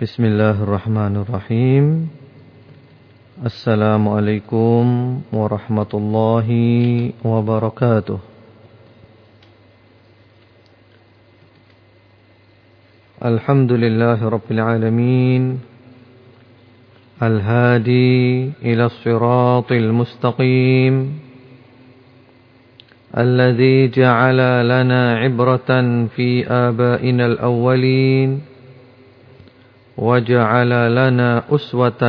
بسم الله الرحمن الرحيم السلام عليكم ورحمة الله وبركاته الحمد لله رب العالمين الهادي إلى الصراط المستقيم الذي جعل لنا عبرة في آبائنا الأولين وجعل لنا أسوة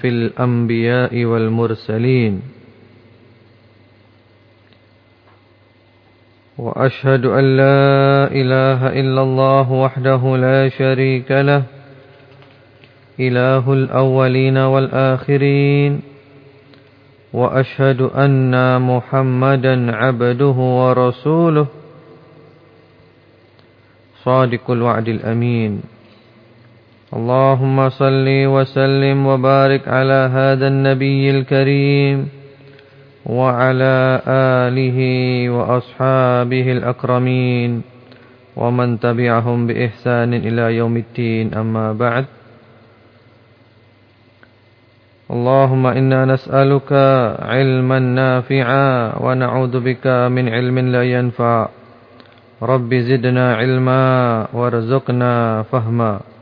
في الأنبياء والمرسلين. وأشهد أن لا إله إلا الله وحده لا شريك له إله الأولين والآخرين. وأشهد أن محمدا عبده ورسوله. صادق الوعد الأمين. اللهم صل وسلم وبارك على هذا النبي الكريم وعلى آله وأصحابه الأكرمين ومن تبعهم بإحسان إلى يوم الدين. أما بعد اللهم إنا نسألك علما نافعا ونعوذ بك من علم لا ينفع. رب زدنا علما وارزقنا فهما.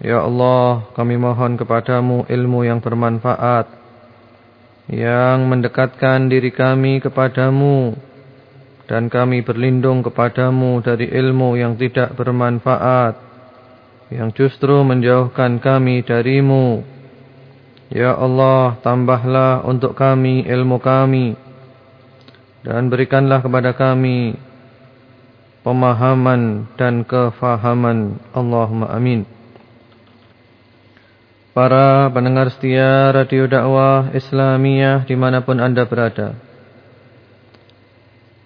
Ya Allah, kami mohon kepadamu ilmu yang bermanfaat, yang mendekatkan diri kami kepadamu, dan kami berlindung kepadamu dari ilmu yang tidak bermanfaat, yang justru menjauhkan kami darimu. Ya Allah, tambahlah untuk kami ilmu kami, dan berikanlah kepada kami pemahaman dan kefahaman. Allahumma amin. Para pendengar setia Radio Dakwah Islamiyah di mana pun anda berada.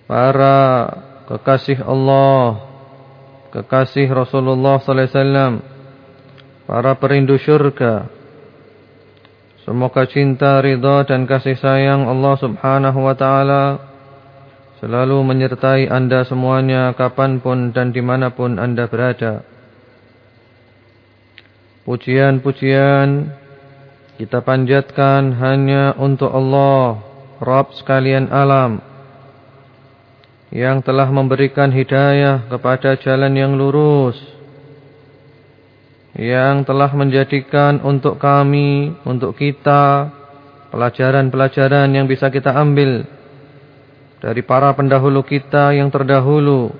Para kekasih Allah Kekasih Rasulullah SAW Para perindu syurga Semoga cinta, ridha dan kasih sayang Allah subhanahu wa ta'ala Selalu menyertai anda semuanya Kapan pun dan di mana pun anda berada Pujian-pujian kita panjatkan hanya untuk Allah, Rabb sekalian alam, yang telah memberikan hidayah kepada jalan yang lurus, yang telah menjadikan untuk kami, untuk kita, pelajaran-pelajaran yang bisa kita ambil dari para pendahulu kita yang terdahulu,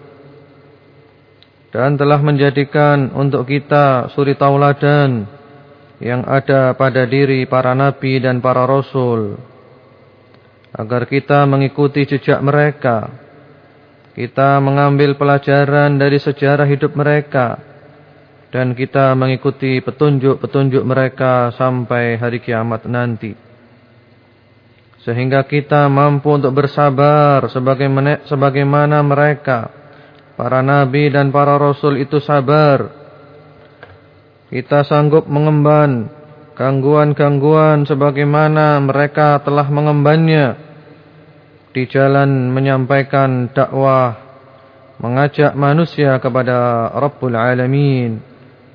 dan telah menjadikan untuk kita suri tauladan yang ada pada diri para nabi dan para rasul. Agar kita mengikuti jejak mereka. Kita mengambil pelajaran dari sejarah hidup mereka. Dan kita mengikuti petunjuk-petunjuk mereka sampai hari kiamat nanti. Sehingga kita mampu untuk bersabar sebagaimana mereka Para nabi dan para rasul itu sabar. Kita sanggup mengemban gangguan-gangguan sebagaimana mereka telah mengembannya di jalan menyampaikan dakwah, mengajak manusia kepada Rabbul Alamin,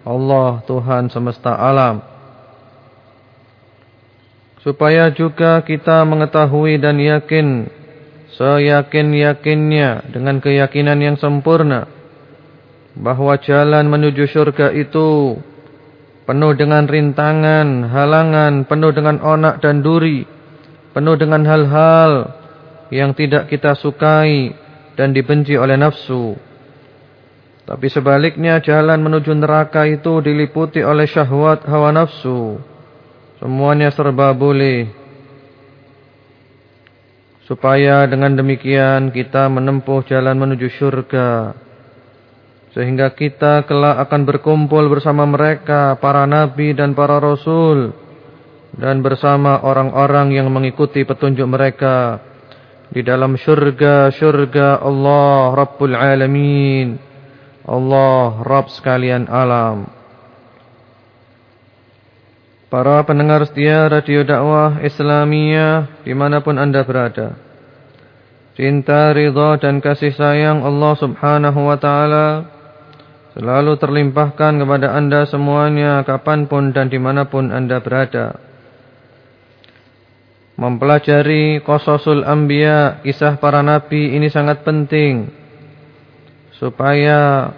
Allah Tuhan semesta alam. Supaya juga kita mengetahui dan yakin seyakin-yakinnya dengan keyakinan yang sempurna bahwa jalan menuju surga itu penuh dengan rintangan, halangan, penuh dengan onak dan duri, penuh dengan hal-hal yang tidak kita sukai dan dibenci oleh nafsu. Tapi sebaliknya jalan menuju neraka itu diliputi oleh syahwat hawa nafsu. Semuanya serba boleh supaya dengan demikian kita menempuh jalan menuju surga sehingga kita kelak akan berkumpul bersama mereka para nabi dan para rasul dan bersama orang-orang yang mengikuti petunjuk mereka di dalam surga-surga Allah Rabbul Alamin Allah Rabb sekalian alam Para pendengar setia Radio Dakwah Islamiyah di mana pun anda berada. Cinta, ridha dan kasih sayang Allah subhanahu wa ta'ala selalu terlimpahkan kepada anda semuanya kapan pun dan di mana pun anda berada. Mempelajari kososul Ambia, kisah para nabi ini sangat penting. Supaya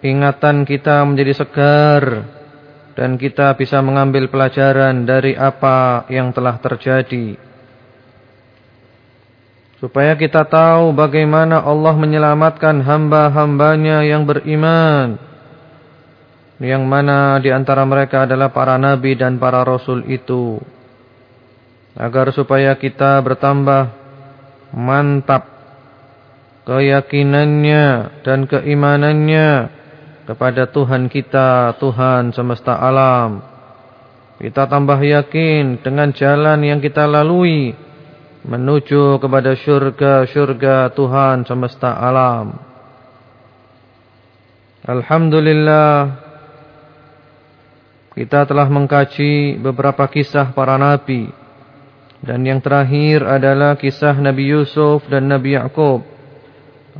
ingatan kita menjadi segar. Dan kita bisa mengambil pelajaran dari apa yang telah terjadi. Supaya kita tahu bagaimana Allah menyelamatkan hamba-hambanya yang beriman. Yang mana di antara mereka adalah para nabi dan para rasul itu agar supaya kita bertambah mantap keyakinannya dan keimanannya kepada Tuhan kita, Tuhan semesta alam. Kita tambah yakin dengan jalan yang kita lalui menuju kepada syurga-syurga Tuhan semesta alam. Alhamdulillah kita telah mengkaji beberapa kisah para nabi dan yang terakhir adalah kisah Nabi Yusuf dan Nabi Yaakob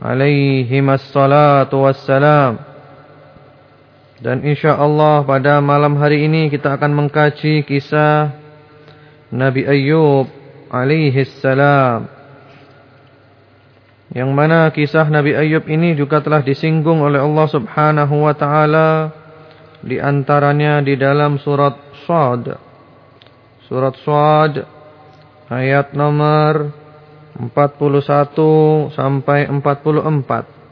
alaihi wassalatu wassalam. Dan insyaAllah pada malam hari ini kita akan mengkaji kisah Nabi Ayyub alaihi salam. Yang mana kisah Nabi Ayyub ini juga telah disinggung oleh Allah subhanahu wa ta'ala. Di antaranya di dalam surat Sad. Surat Sad ayat nomor 41 sampai 44.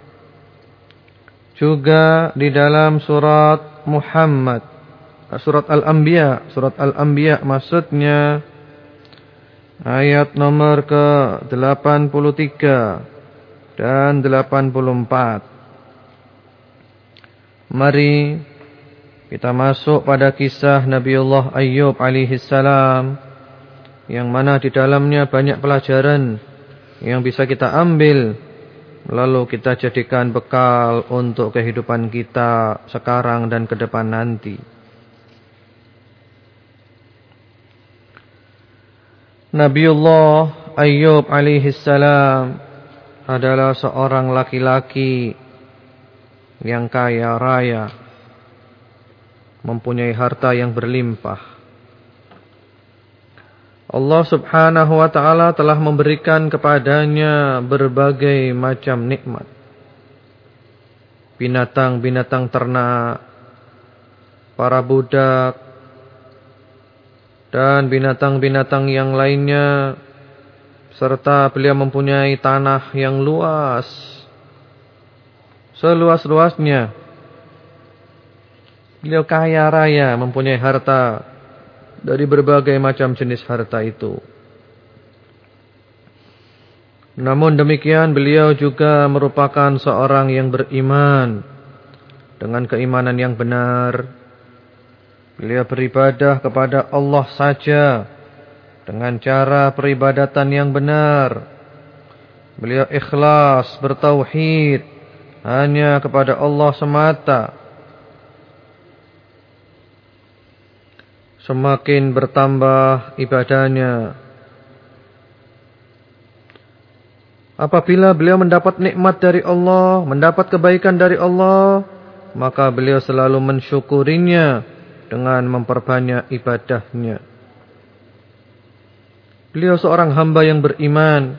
Juga di dalam surat Muhammad, surat Al-Anbiya, surat Al-Anbiya maksudnya ayat nomor ke-83 dan 84. Mari kita masuk pada kisah Nabiullah Ayyub alaihi salam yang mana di dalamnya banyak pelajaran yang bisa kita ambil lalu kita jadikan bekal untuk kehidupan kita sekarang dan ke depan nanti. Nabiullah Ayyub alaihi salam adalah seorang laki-laki yang kaya raya, mempunyai harta yang berlimpah. Allah subhanahu wa ta'ala telah memberikan kepadanya berbagai macam nikmat. Binatang-binatang ternak, para budak, dan binatang-binatang yang lainnya. Serta beliau mempunyai tanah yang luas. Seluas-luasnya. Beliau kaya raya mempunyai harta dari berbagai macam jenis harta itu. Namun demikian beliau juga merupakan seorang yang beriman dengan keimanan yang benar. Beliau beribadah kepada Allah saja dengan cara peribadatan yang benar. Beliau ikhlas bertauhid hanya kepada Allah semata. Semakin bertambah ibadahnya. Apabila beliau mendapat nikmat dari Allah, mendapat kebaikan dari Allah, maka beliau selalu mensyukurinya dengan memperbanyak ibadahnya. Beliau seorang hamba yang beriman,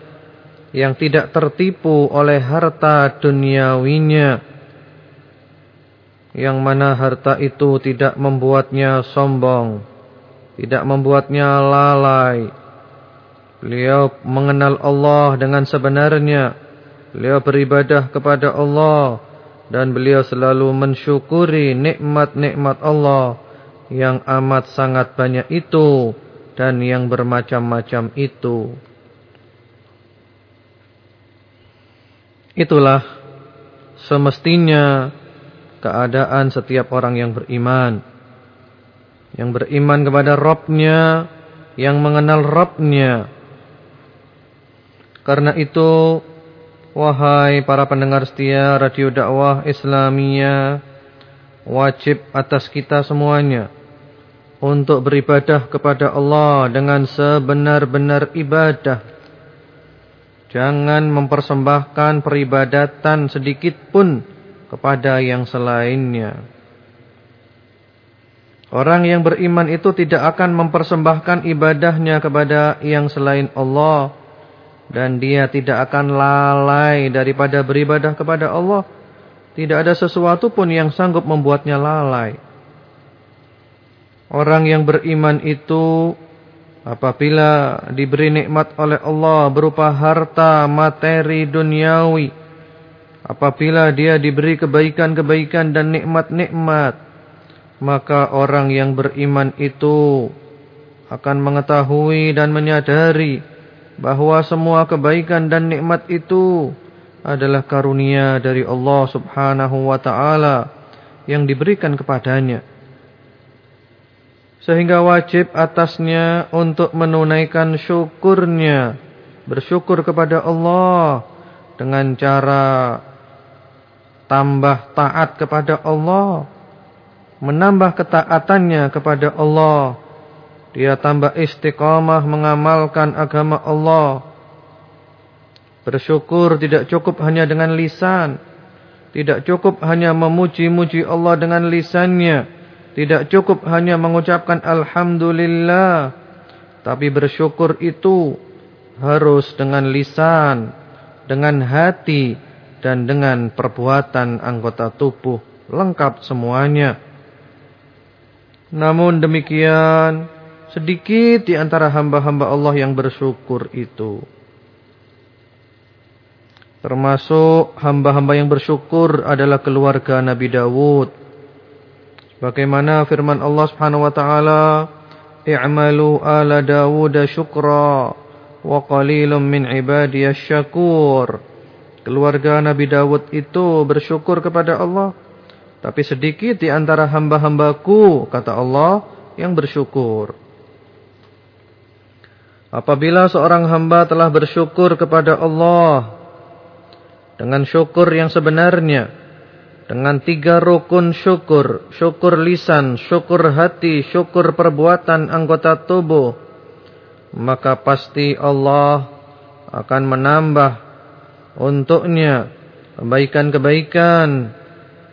yang tidak tertipu oleh harta duniawinya, yang mana harta itu tidak membuatnya sombong, tidak membuatnya lalai. Beliau mengenal Allah dengan sebenarnya. Beliau beribadah kepada Allah dan beliau selalu mensyukuri nikmat-nikmat Allah yang amat sangat banyak itu dan yang bermacam-macam itu. Itulah semestinya keadaan setiap orang yang beriman yang beriman kepada Robnya, yang mengenal Robnya. Karena itu, wahai para pendengar setia radio dakwah Islamia, wajib atas kita semuanya untuk beribadah kepada Allah dengan sebenar-benar ibadah. Jangan mempersembahkan peribadatan sedikit pun kepada yang selainnya. Orang yang beriman itu tidak akan mempersembahkan ibadahnya kepada yang selain Allah. Dan dia tidak akan lalai daripada beribadah kepada Allah. Tidak ada sesuatu pun yang sanggup membuatnya lalai. Orang yang beriman itu apabila diberi nikmat oleh Allah berupa harta, materi, duniawi. Apabila dia diberi kebaikan-kebaikan dan nikmat-nikmat maka orang yang beriman itu akan mengetahui dan menyadari bahwa semua kebaikan dan nikmat itu adalah karunia dari Allah Subhanahu wa taala yang diberikan kepadanya. Sehingga wajib atasnya untuk menunaikan syukurnya, bersyukur kepada Allah dengan cara tambah taat kepada Allah menambah ketaatannya kepada Allah. Dia tambah istiqamah mengamalkan agama Allah. Bersyukur tidak cukup hanya dengan lisan. Tidak cukup hanya memuji-muji Allah dengan lisannya. Tidak cukup hanya mengucapkan Alhamdulillah. Tapi bersyukur itu harus dengan lisan, dengan hati, dan dengan perbuatan anggota tubuh. Lengkap semuanya. Namun demikian, sedikit di antara hamba-hamba Allah yang bersyukur itu. Termasuk hamba-hamba yang bersyukur adalah keluarga Nabi Dawud. Bagaimana firman Allah Subhanahu wa taala, "I'malu ala Dawud syukra wa qalilum min ibadiyasy syakur." Keluarga Nabi Dawud itu bersyukur kepada Allah tapi sedikit di antara hamba-hambaku, kata Allah, yang bersyukur. Apabila seorang hamba telah bersyukur kepada Allah dengan syukur yang sebenarnya, dengan tiga rukun syukur, syukur lisan, syukur hati, syukur perbuatan anggota tubuh, maka pasti Allah akan menambah untuknya kebaikan-kebaikan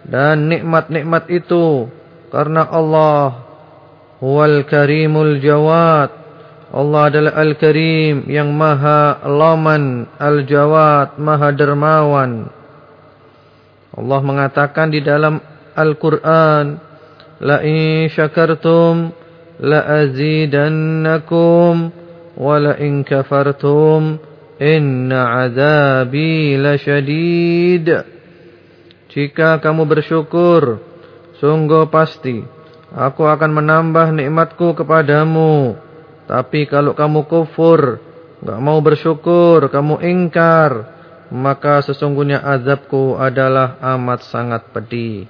dan nikmat-nikmat itu karena Allah. Huwal karimul jawad. Allah adalah al-karim yang maha laman al-jawad maha dermawan. Allah mengatakan di dalam Al-Qur'an la in syakartum la azidannakum wa la in kafartum inna azabi lasyadid jika kamu bersyukur, sungguh pasti aku akan menambah nikmatku kepadamu. Tapi kalau kamu kufur, enggak mau bersyukur, kamu ingkar, maka sesungguhnya azabku adalah amat sangat pedih.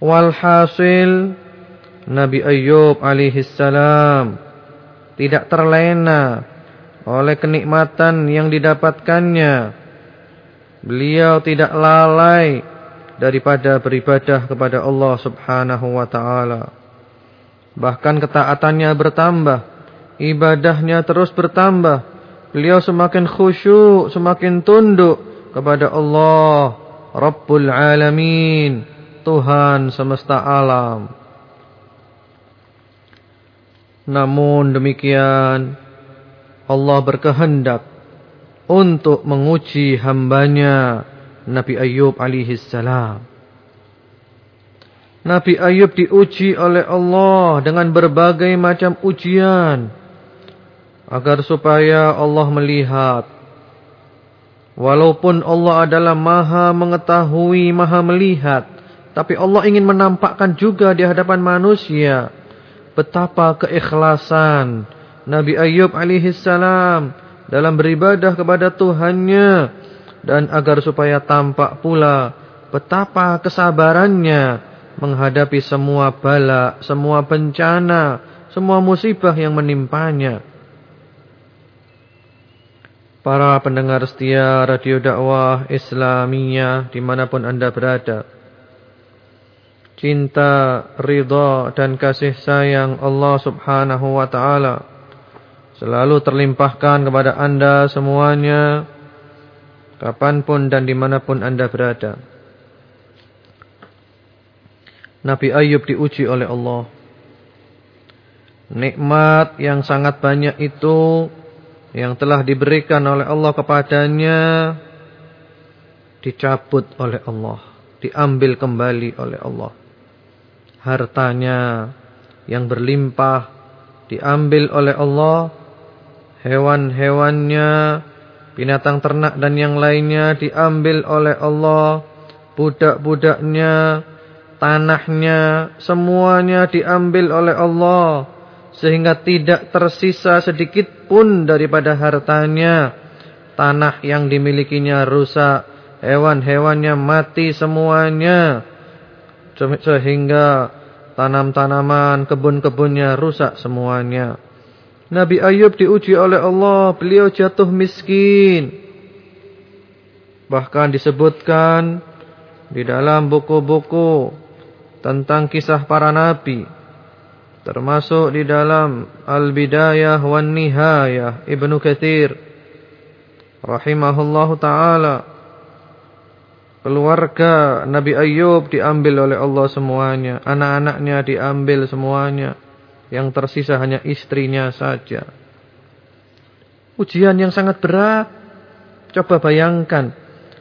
Walhasil Nabi Ayub alaihissalam tidak terlena oleh kenikmatan yang didapatkannya Beliau tidak lalai daripada beribadah kepada Allah Subhanahu wa taala. Bahkan ketaatannya bertambah, ibadahnya terus bertambah. Beliau semakin khusyuk, semakin tunduk kepada Allah Rabbul Alamin, Tuhan semesta alam. Namun demikian Allah berkehendak untuk menguji hambanya Nabi Ayub alaihi salam. Nabi Ayub diuji oleh Allah dengan berbagai macam ujian agar supaya Allah melihat walaupun Allah adalah Maha mengetahui, Maha melihat, tapi Allah ingin menampakkan juga di hadapan manusia betapa keikhlasan Nabi Ayub alaihi salam dalam beribadah kepada Tuhannya dan agar supaya tampak pula betapa kesabarannya menghadapi semua bala, semua bencana, semua musibah yang menimpanya. Para pendengar setia radio dakwah Islamiyah di mana pun anda berada. Cinta, ridha dan kasih sayang Allah subhanahu wa ta'ala selalu terlimpahkan kepada anda semuanya kapan pun dan di mana pun anda berada. Nabi Ayub diuji oleh Allah. Nikmat yang sangat banyak itu yang telah diberikan oleh Allah kepadanya dicabut oleh Allah, diambil kembali oleh Allah. Hartanya yang berlimpah diambil oleh Allah, hewan-hewannya binatang ternak dan yang lainnya diambil oleh Allah, budak-budaknya, tanahnya, semuanya diambil oleh Allah sehingga tidak tersisa sedikit pun daripada hartanya. Tanah yang dimilikinya rusak, hewan-hewannya mati semuanya sehingga tanam-tanaman, kebun-kebunnya rusak semuanya. Nabi Ayub diuji oleh Allah, beliau jatuh miskin. Bahkan disebutkan di dalam buku-buku tentang kisah para nabi. Termasuk di dalam Al-Bidayah wan Nihayah Ibnu Katsir rahimahullahu taala. Keluarga Nabi Ayub diambil oleh Allah semuanya, anak-anaknya diambil semuanya. Yang tersisa hanya istrinya saja. Ujian yang sangat berat. Coba bayangkan.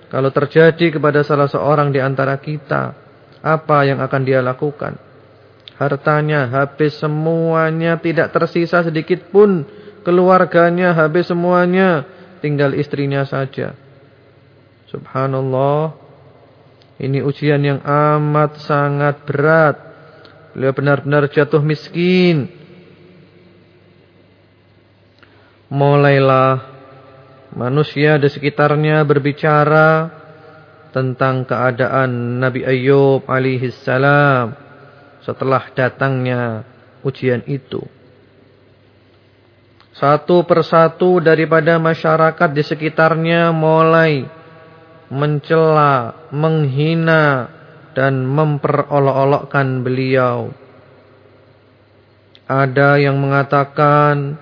Kalau terjadi kepada salah seorang di antara kita. Apa yang akan dia lakukan? Hartanya habis semuanya. Tidak tersisa sedikit pun. Keluarganya habis semuanya. Tinggal istrinya saja. Subhanallah. Ini ujian yang amat sangat berat. Beliau benar-benar jatuh miskin. Mulailah manusia di sekitarnya berbicara tentang keadaan Nabi Ayub alaihi salam setelah datangnya ujian itu. Satu persatu daripada masyarakat di sekitarnya mulai mencela, menghina dan memperolok-olokkan beliau. Ada yang mengatakan,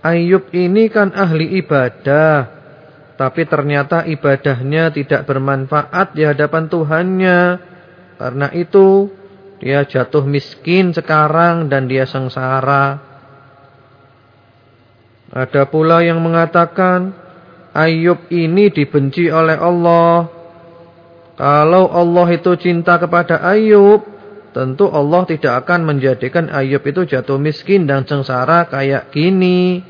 Ayub ini kan ahli ibadah, tapi ternyata ibadahnya tidak bermanfaat di hadapan Tuhannya. Karena itu, dia jatuh miskin sekarang dan dia sengsara. Ada pula yang mengatakan, Ayub ini dibenci oleh Allah kalau Allah itu cinta kepada Ayub, tentu Allah tidak akan menjadikan Ayub itu jatuh miskin dan sengsara kayak gini.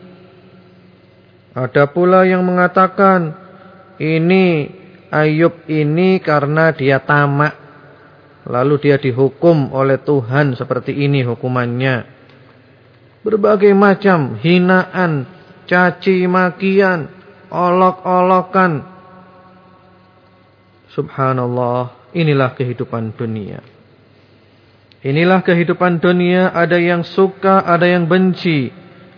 Ada pula yang mengatakan, ini Ayub ini karena dia tamak. Lalu dia dihukum oleh Tuhan seperti ini hukumannya. Berbagai macam hinaan, caci makian, olok-olokan Subhanallah, inilah kehidupan dunia. Inilah kehidupan dunia, ada yang suka, ada yang benci,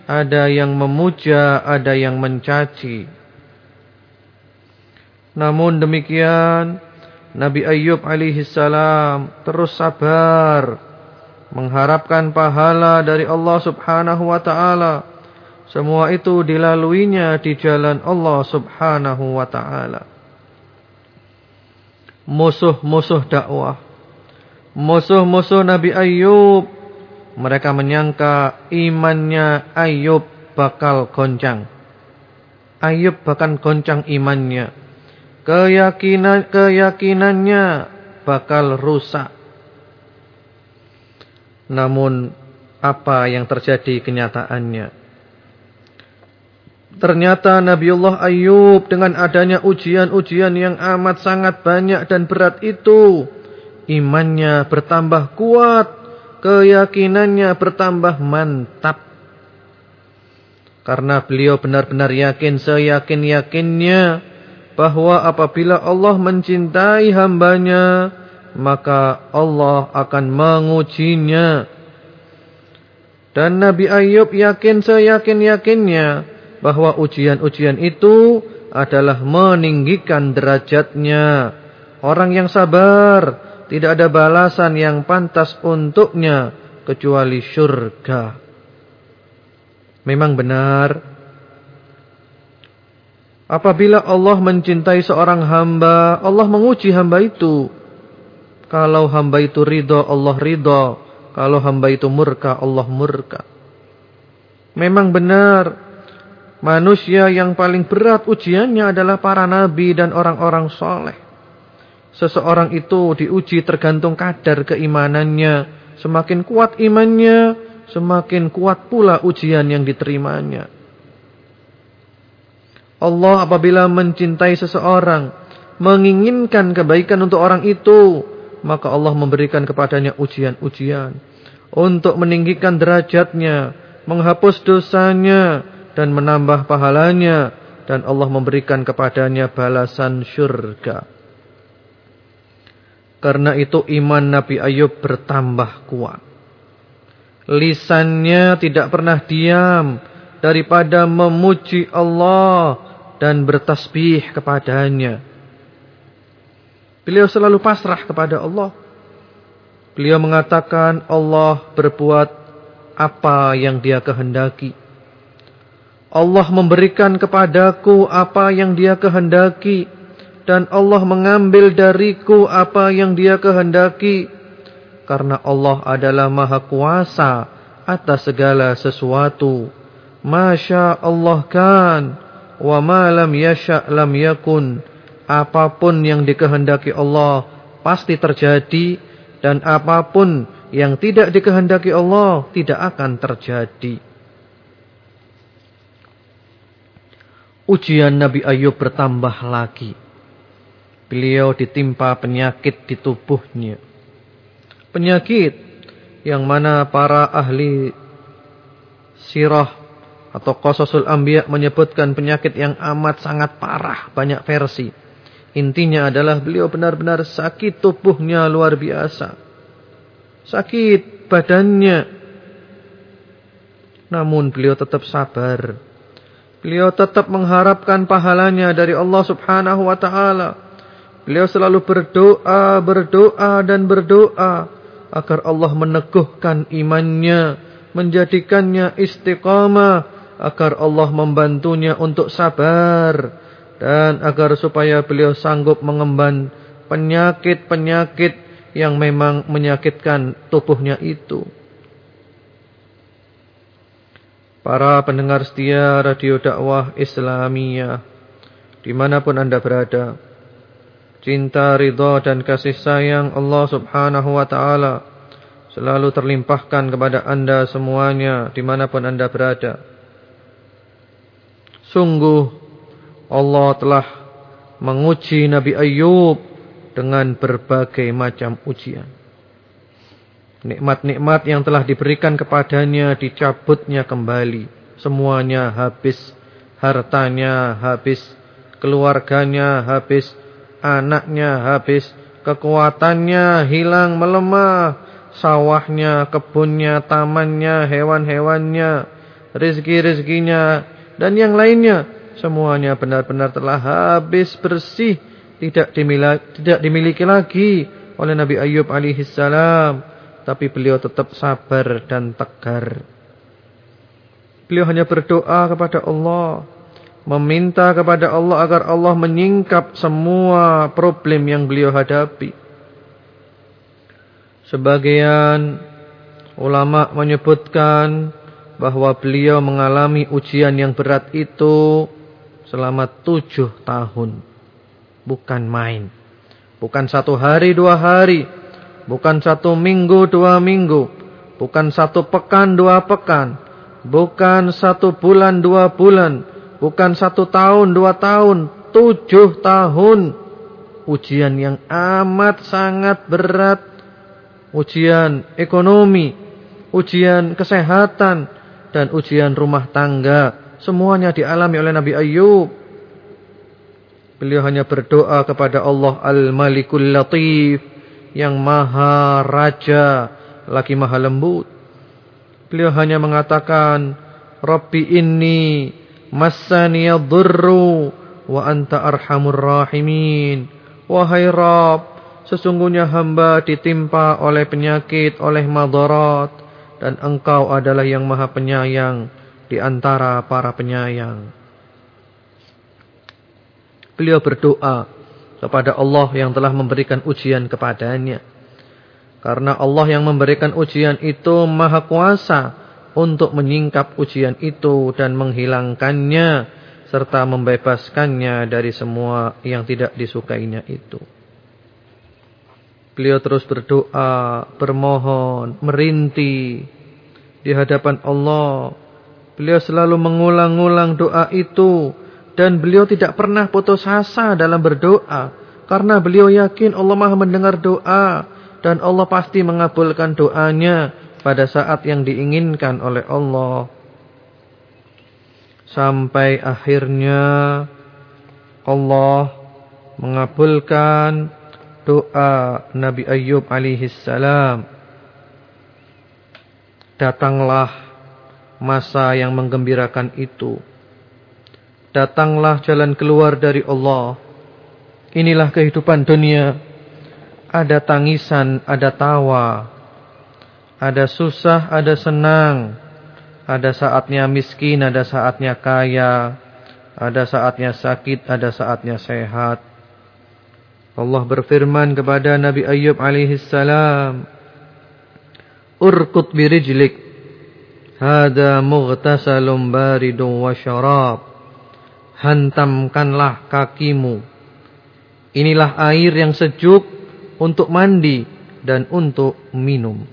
ada yang memuja, ada yang mencaci. Namun demikian, Nabi Ayub alaihi salam terus sabar mengharapkan pahala dari Allah Subhanahu wa taala. Semua itu dilaluinya di jalan Allah Subhanahu wa taala musuh-musuh dakwah, musuh-musuh Nabi Ayub. Mereka menyangka imannya Ayub bakal goncang. Ayub bahkan goncang imannya. Keyakinan keyakinannya bakal rusak. Namun apa yang terjadi kenyataannya? Ternyata Nabiullah Ayub dengan adanya ujian-ujian yang amat sangat banyak dan berat itu. Imannya bertambah kuat. Keyakinannya bertambah mantap. Karena beliau benar-benar yakin seyakin-yakinnya. Bahwa apabila Allah mencintai hambanya. Maka Allah akan mengujinya. Dan Nabi Ayub yakin seyakin-yakinnya bahwa ujian-ujian itu adalah meninggikan derajatnya. Orang yang sabar tidak ada balasan yang pantas untuknya kecuali syurga. Memang benar Apabila Allah mencintai seorang hamba, Allah menguji hamba itu. Kalau hamba itu ridho, Allah ridho. Kalau hamba itu murka, Allah murka. Memang benar, manusia yang paling berat ujiannya adalah para nabi dan orang-orang soleh. Seseorang itu diuji tergantung kadar keimanannya. Semakin kuat imannya, semakin kuat pula ujian yang diterimanya. Allah apabila mencintai seseorang, menginginkan kebaikan untuk orang itu, maka Allah memberikan kepadanya ujian-ujian untuk meninggikan derajatnya, menghapus dosanya dan menambah pahalanya dan Allah memberikan kepadanya balasan syurga. Karena itu iman Nabi Ayub bertambah kuat. Lisannya tidak pernah diam daripada memuji Allah dan bertasbih kepadanya. Beliau selalu pasrah kepada Allah. Beliau mengatakan Allah berbuat apa yang dia kehendaki. Allah memberikan kepadaku apa yang dia kehendaki. Dan Allah mengambil dariku apa yang dia kehendaki. Karena Allah adalah maha kuasa atas segala sesuatu. Masya Allah kan wa ma lam yasha lam yakun apa pun yang dikehendaki Allah pasti terjadi dan apa pun yang tidak dikehendaki Allah tidak akan terjadi ujian Nabi Ayub bertambah lagi beliau ditimpa penyakit di tubuhnya penyakit yang mana para ahli sirah atau Qasasul Anbiya menyebutkan penyakit yang amat sangat parah, banyak versi. Intinya adalah beliau benar-benar sakit tubuhnya luar biasa. Sakit badannya. Namun beliau tetap sabar. Beliau tetap mengharapkan pahalanya dari Allah Subhanahu wa taala. Beliau selalu berdoa, berdoa dan berdoa agar Allah meneguhkan imannya, menjadikannya istiqamah agar Allah membantunya untuk sabar dan agar supaya beliau sanggup mengemban penyakit-penyakit yang memang menyakitkan tubuhnya itu. Para pendengar setia radio dakwah Islamiyah di mana pun anda berada, cinta, ridha dan kasih sayang Allah subhanahu wa ta'ala selalu terlimpahkan kepada anda semuanya di mana pun anda berada. Sungguh Allah telah menguji Nabi Ayub dengan berbagai macam ujian. Nikmat-nikmat yang telah diberikan kepadanya dicabutnya kembali. Semuanya habis. Hartanya habis. Keluarganya habis. Anaknya habis. Kekuatannya hilang melemah. Sawahnya, kebunnya, tamannya, hewan-hewannya. Rizki-rizkinya dan yang lainnya semuanya benar-benar telah habis bersih tidak dimiliki, tidak dimiliki lagi oleh Nabi Ayub alaihissalam tapi beliau tetap sabar dan tegar beliau hanya berdoa kepada Allah meminta kepada Allah agar Allah menyingkap semua problem yang beliau hadapi sebagian ulama menyebutkan bahwa beliau mengalami ujian yang berat itu selama tujuh tahun. Bukan main. Bukan satu hari dua hari. Bukan satu minggu dua minggu. Bukan satu pekan dua pekan. Bukan satu bulan dua bulan. Bukan satu tahun dua tahun. Tujuh tahun. Ujian yang amat sangat berat. Ujian ekonomi. Ujian kesehatan dan ujian rumah tangga. Semuanya dialami oleh Nabi Ayub. Beliau hanya berdoa kepada Allah Al-Malikul Latif. Yang maha raja. Lagi maha lembut. Beliau hanya mengatakan. Rabbi inni massaniyadurru. Wa anta arhamur rahimin. Wahai Rabb. Sesungguhnya hamba ditimpa oleh penyakit, oleh madarat dan engkau adalah yang maha penyayang di antara para penyayang. Beliau berdoa kepada Allah yang telah memberikan ujian kepadanya. Karena Allah yang memberikan ujian itu maha kuasa untuk menyingkap ujian itu dan menghilangkannya serta membebaskannya dari semua yang tidak disukainya itu. Beliau terus berdoa, bermohon, merintih di hadapan Allah. Beliau selalu mengulang-ulang doa itu dan beliau tidak pernah putus asa dalam berdoa. Karena beliau yakin Allah maha mendengar doa. Dan Allah pasti mengabulkan doanya pada saat yang diinginkan oleh Allah. Sampai akhirnya Allah mengabulkan doa Nabi Ayyub alaihi salam. Datanglah masa yang menggembirakan itu Datanglah jalan keluar dari Allah. Inilah kehidupan dunia. Ada tangisan, ada tawa. Ada susah, ada senang. Ada saatnya miskin, ada saatnya kaya. Ada saatnya sakit, ada saatnya sehat. Allah berfirman kepada Nabi Ayyub alaihi salam, "Urkut birijlik. Hada mughtasalun baridun wa syarab." Hantamkanlah kakimu. Inilah air yang sejuk untuk mandi dan untuk minum.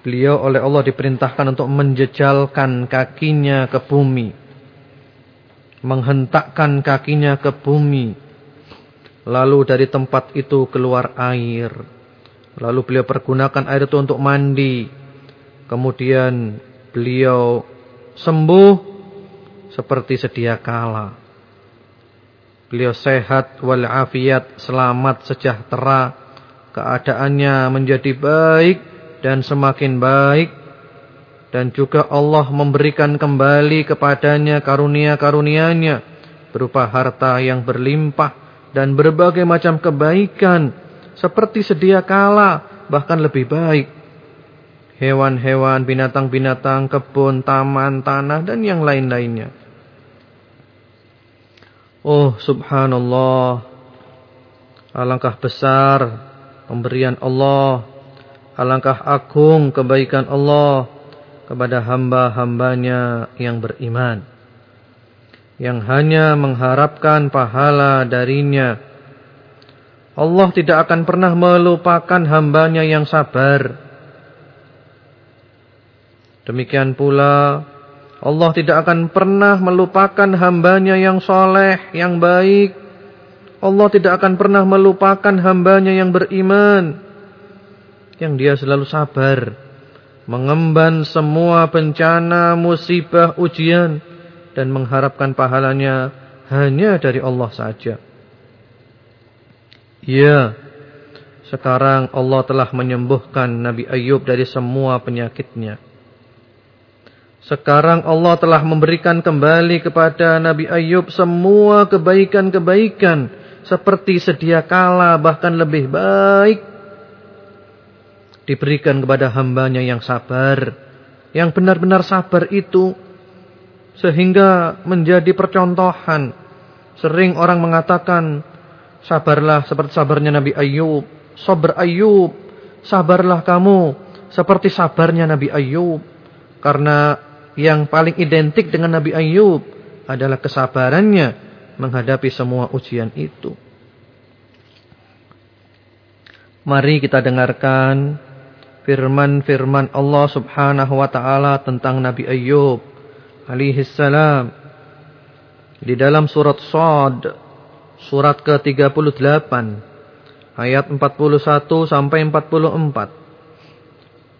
Beliau oleh Allah diperintahkan untuk menjejalkan kakinya ke bumi. Menghentakkan kakinya ke bumi. Lalu dari tempat itu keluar air. Lalu beliau pergunakan air itu untuk mandi. Kemudian beliau sembuh seperti sedia kala. Beliau sehat walafiat, selamat, sejahtera. Keadaannya menjadi baik dan semakin baik. Dan juga Allah memberikan kembali kepadanya karunia-karunianya. Berupa harta yang berlimpah dan berbagai macam kebaikan. Seperti sedia kala, bahkan lebih baik. Hewan-hewan, binatang-binatang, kebun, taman, tanah, dan yang lain-lainnya. Oh subhanallah. Alangkah besar pemberian Allah. Alangkah agung kebaikan Allah Kepada hamba-hambanya yang beriman. Yang hanya mengharapkan pahala darinya. Allah tidak akan pernah melupakan hambanya yang sabar. Demikian pula Allah tidak akan pernah melupakan hambanya yang soleh, yang baik. Allah tidak akan pernah melupakan hambanya yang beriman. Yang dia selalu sabar. Mengemban semua bencana, musibah, ujian. Dan mengharapkan pahalanya hanya dari Allah saja. Ya, sekarang Allah telah menyembuhkan Nabi Ayub dari semua penyakitnya. Sekarang Allah telah memberikan kembali kepada Nabi Ayub semua kebaikan-kebaikan. Seperti sedia kala bahkan lebih baik. Diberikan kepada hambanya yang sabar. Yang benar-benar sabar itu. Sehingga menjadi percontohan. Sering orang mengatakan. Sabarlah seperti sabarnya Nabi Ayub. Sabar Ayub. Sabarlah kamu. Seperti sabarnya Nabi Ayub. Karena yang paling identik dengan Nabi Ayub adalah kesabarannya menghadapi semua ujian itu. Mari kita dengarkan firman-firman Allah Subhanahu wa taala tentang Nabi Ayub alaihi salam di dalam surat Shad surat ke-38 ayat 41 sampai 44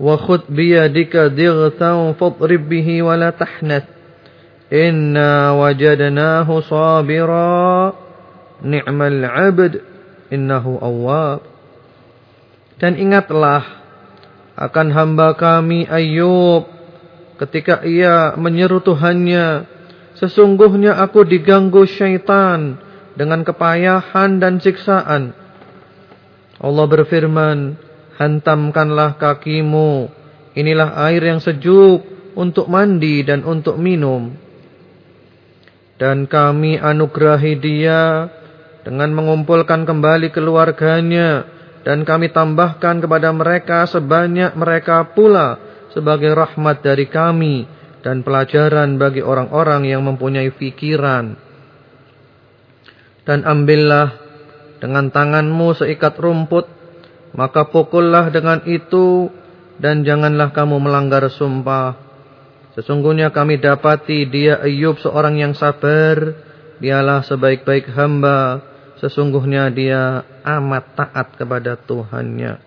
وخذ بيدك ضغثا فاضرب به ولا تحنث إنا وجدناه صابرا ni'mal 'abd innahu awwab. Dan ingatlah akan hamba kami Ayub ketika ia menyeru Tuhannya, sesungguhnya aku diganggu syaitan dengan kepayahan dan siksaan. Allah berfirman, hantamkanlah kakimu, inilah air yang sejuk untuk mandi dan untuk minum. Dan kami anugerahi dia dengan mengumpulkan kembali keluarganya dan kami tambahkan kepada mereka sebanyak mereka pula sebagai rahmat dari kami dan pelajaran bagi orang-orang yang mempunyai pikiran. Dan ambillah dengan tanganmu seikat rumput, maka pukullah dengan itu dan janganlah kamu melanggar sumpah. Sesungguhnya kami dapati dia Ayub seorang yang sabar, dialah sebaik-baik hamba, sesungguhnya dia amat taat kepada Tuhannya.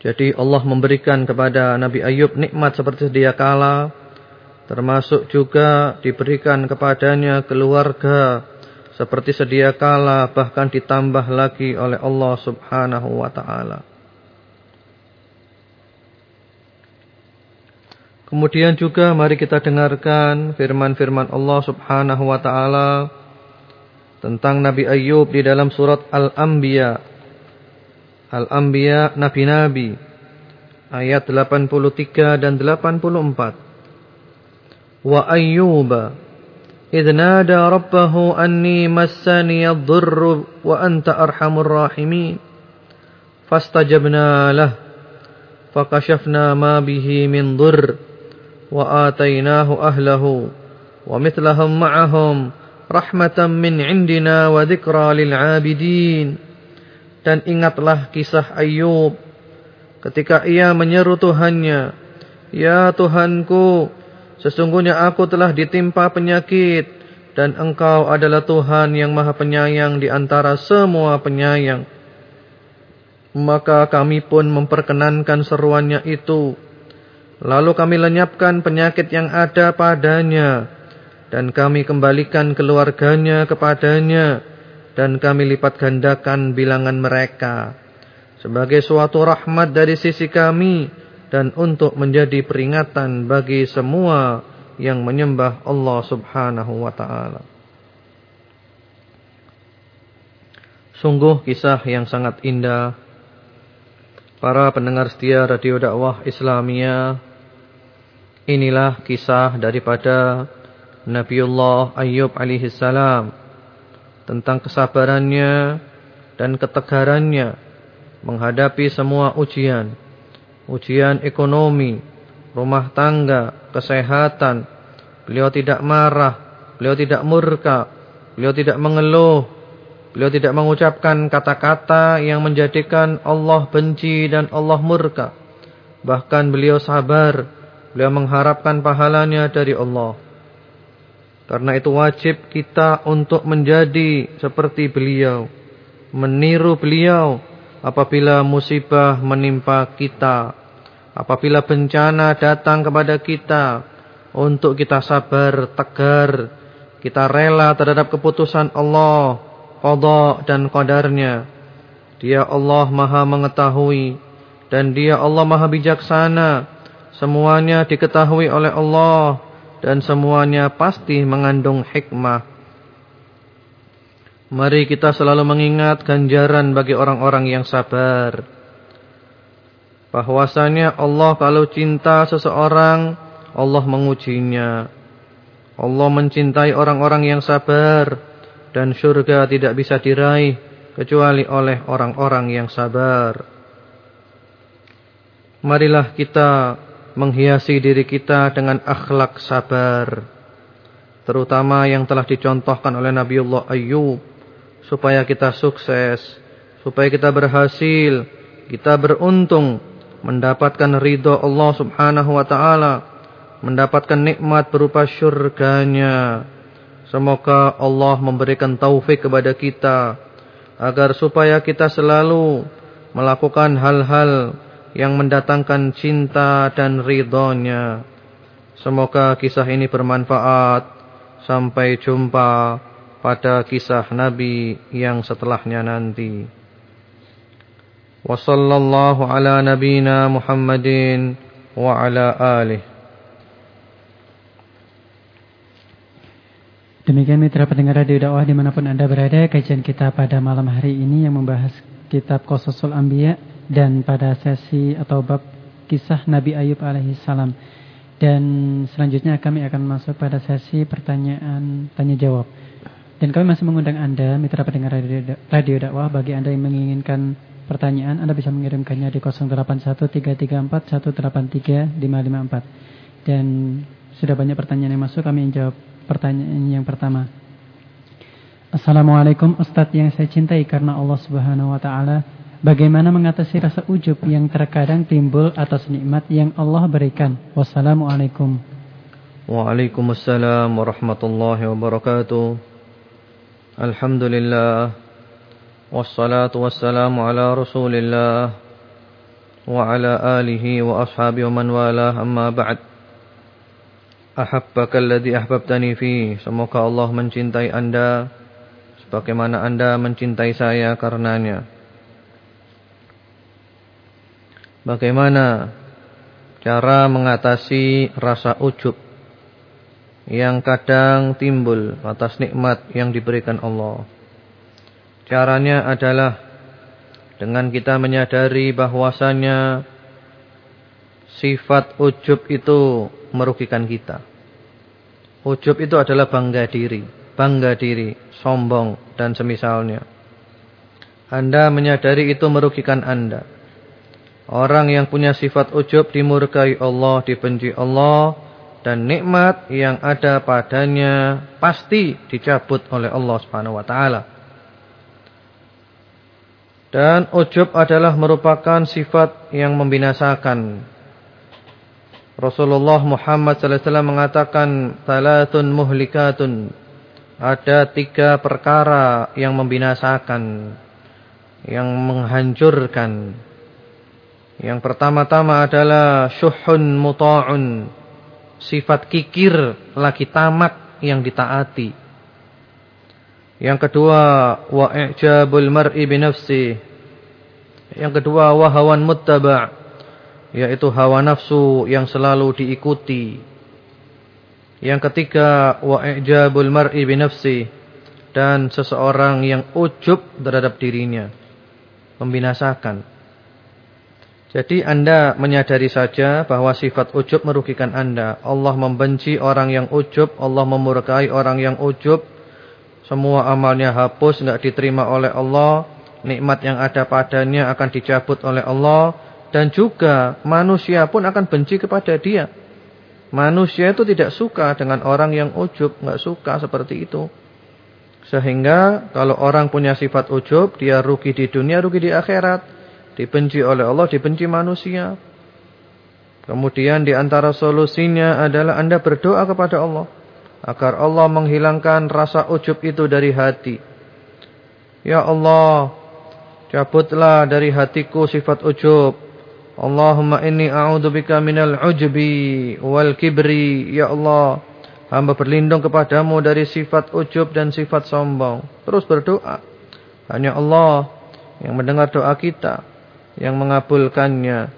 Jadi Allah memberikan kepada Nabi Ayub nikmat seperti sedia kala Termasuk juga diberikan kepadanya keluarga seperti sedia kala bahkan ditambah lagi oleh Allah Subhanahu wa taala. Kemudian juga mari kita dengarkan firman-firman Allah Subhanahu wa taala tentang Nabi Ayub di dalam surat Al-Anbiya. Al-Anbiya nabi-nabi ayat 83 dan 84. Wa Ayyuba إذ نادى ربه أني مسني الضر وأنت أرحم الراحمين فاستجبنا له فكشفنا ما به من ضر وآتيناه أهله ومثلهم معهم رحمة من عندنا وذكرى للعابدين dan ingatlah kisah Ayub ketika ia menyeru Tuhannya Ya Tuhanku Sesungguhnya aku telah ditimpa penyakit dan engkau adalah Tuhan yang maha penyayang di antara semua penyayang. Maka kami pun memperkenankan seruannya itu. Lalu kami lenyapkan penyakit yang ada padanya. Dan kami kembalikan keluarganya kepadanya. Dan kami lipat gandakan bilangan mereka. Sebagai suatu rahmat dari sisi kami dan untuk menjadi peringatan bagi semua yang menyembah Allah Subhanahu wa taala. Sungguh kisah yang sangat indah. Para pendengar setia Radio Dakwah Islamia, inilah kisah daripada Nabiullah Ayyub alaihi salam tentang kesabarannya dan ketegarannya menghadapi semua ujian ujian ekonomi, rumah tangga, kesehatan. Beliau tidak marah, beliau tidak murka, beliau tidak mengeluh, beliau tidak mengucapkan kata-kata yang menjadikan Allah benci dan Allah murka. Bahkan beliau sabar, beliau mengharapkan pahalanya dari Allah. Karena itu wajib kita untuk menjadi seperti beliau, meniru beliau apabila musibah menimpa kita Apabila bencana datang kepada kita untuk kita sabar, tegar, kita rela terhadap keputusan Allah, qada dan qadarnya. Dia Allah Maha mengetahui dan Dia Allah Maha bijaksana. Semuanya diketahui oleh Allah dan semuanya pasti mengandung hikmah. Mari kita selalu mengingat ganjaran bagi orang-orang yang sabar bahwasanya Allah kalau cinta seseorang Allah mengujinya. Allah mencintai orang-orang yang sabar dan surga tidak bisa diraih kecuali oleh orang-orang yang sabar. Marilah kita menghiasi diri kita dengan akhlak sabar terutama yang telah dicontohkan oleh Nabiullah Ayyub supaya kita sukses supaya kita berhasil kita beruntung mendapatkan ridho Allah Subhanahu wa taala, mendapatkan nikmat berupa syurganya. Semoga Allah memberikan taufik kepada kita agar supaya kita selalu melakukan hal-hal yang mendatangkan cinta dan ridhonya. Semoga kisah ini bermanfaat. sampai jumpa pada kisah Nabi yang setelahnya nanti. Wassallallahu ala nabina Muhammadin wa ala alihi. Demikian mitra pendengar radio dakwah di mana pun anda berada Kajian kita pada malam hari ini yang membahas kitab Qososul Ambiya Dan pada sesi atau bab kisah Nabi Ayub alaihi salam Dan selanjutnya kami akan masuk pada sesi pertanyaan tanya jawab Dan kami masih mengundang anda mitra pendengar radio dakwah Bagi anda yang menginginkan pertanyaan Anda bisa mengirimkannya di 081384 Dan sudah banyak pertanyaan yang masuk kami jawab pertanyaan yang pertama. Assalamualaikum Ustadz yang saya cintai karena Allah Subhanahu wa taala. Bagaimana mengatasi rasa ujub yang terkadang timbul atas nikmat yang Allah berikan? Wassalamualaikum. Waalaikumsalam warahmatullahi wabarakatuh. Alhamdulillah. Ala Rasulillah wa ala alihi wa ashabihi wa man walah amma ba'd. Ahabbaka alladhi ahbabtani fi. Semoga Allah mencintai anda sebagaimana anda mencintai saya karenanya. Bagaimana cara mengatasi rasa ujub yang kadang timbul atas nikmat yang diberikan Allah. Caranya adalah dengan kita menyadari bahwasannya sifat ujub itu merugikan kita. Ujub itu adalah bangga diri, bangga diri, sombong dan semisalnya. Anda menyadari itu merugikan Anda. Orang yang punya sifat ujub dimurkai Allah, dibenci Allah dan nikmat yang ada padanya pasti dicabut oleh Allah Subhanahu wa taala. Dan ujub adalah merupakan sifat yang membinasakan. Rasulullah Muhammad SAW mengatakan Talatun muhlikatun. Ada tiga perkara yang membinasakan Yang menghancurkan. Yang pertama-tama adalah Syuhun muta'un Sifat kikir Lagi tamak yang ditaati Yang kedua Wa'ijabul mar'i binafsi Yang kedua Wahawan muttaba' yaitu hawa nafsu yang selalu diikuti. Yang ketiga wa ijabul mar'i bi nafsi dan seseorang yang ujub terhadap dirinya membinasakan. Jadi Anda menyadari saja bahwa sifat ujub merugikan Anda. Allah membenci orang yang ujub, Allah memurkai orang yang ujub. Semua amalnya hapus, tidak diterima oleh Allah. Nikmat yang ada padanya akan dicabut oleh Allah dan juga manusia pun akan benci kepada dia. Manusia itu tidak suka dengan orang yang ujub, nggak suka seperti itu. Sehingga kalau orang punya sifat ujub, dia rugi di dunia, rugi di akhirat. Dibenci oleh Allah, dibenci manusia. Kemudian di antara solusinya adalah Anda berdoa kepada Allah. Agar Allah menghilangkan rasa ujub itu dari hati. Ya Allah, cabutlah dari hatiku sifat ujub. Allahumma inni a'udzubika minal ujbi wal kibri. Ya Allah hamba berlindung kepadamu dari sifat ujub dan sifat sombong. Terus berdoa. Hanya Allah yang mendengar doa kita yang mengabulkannya.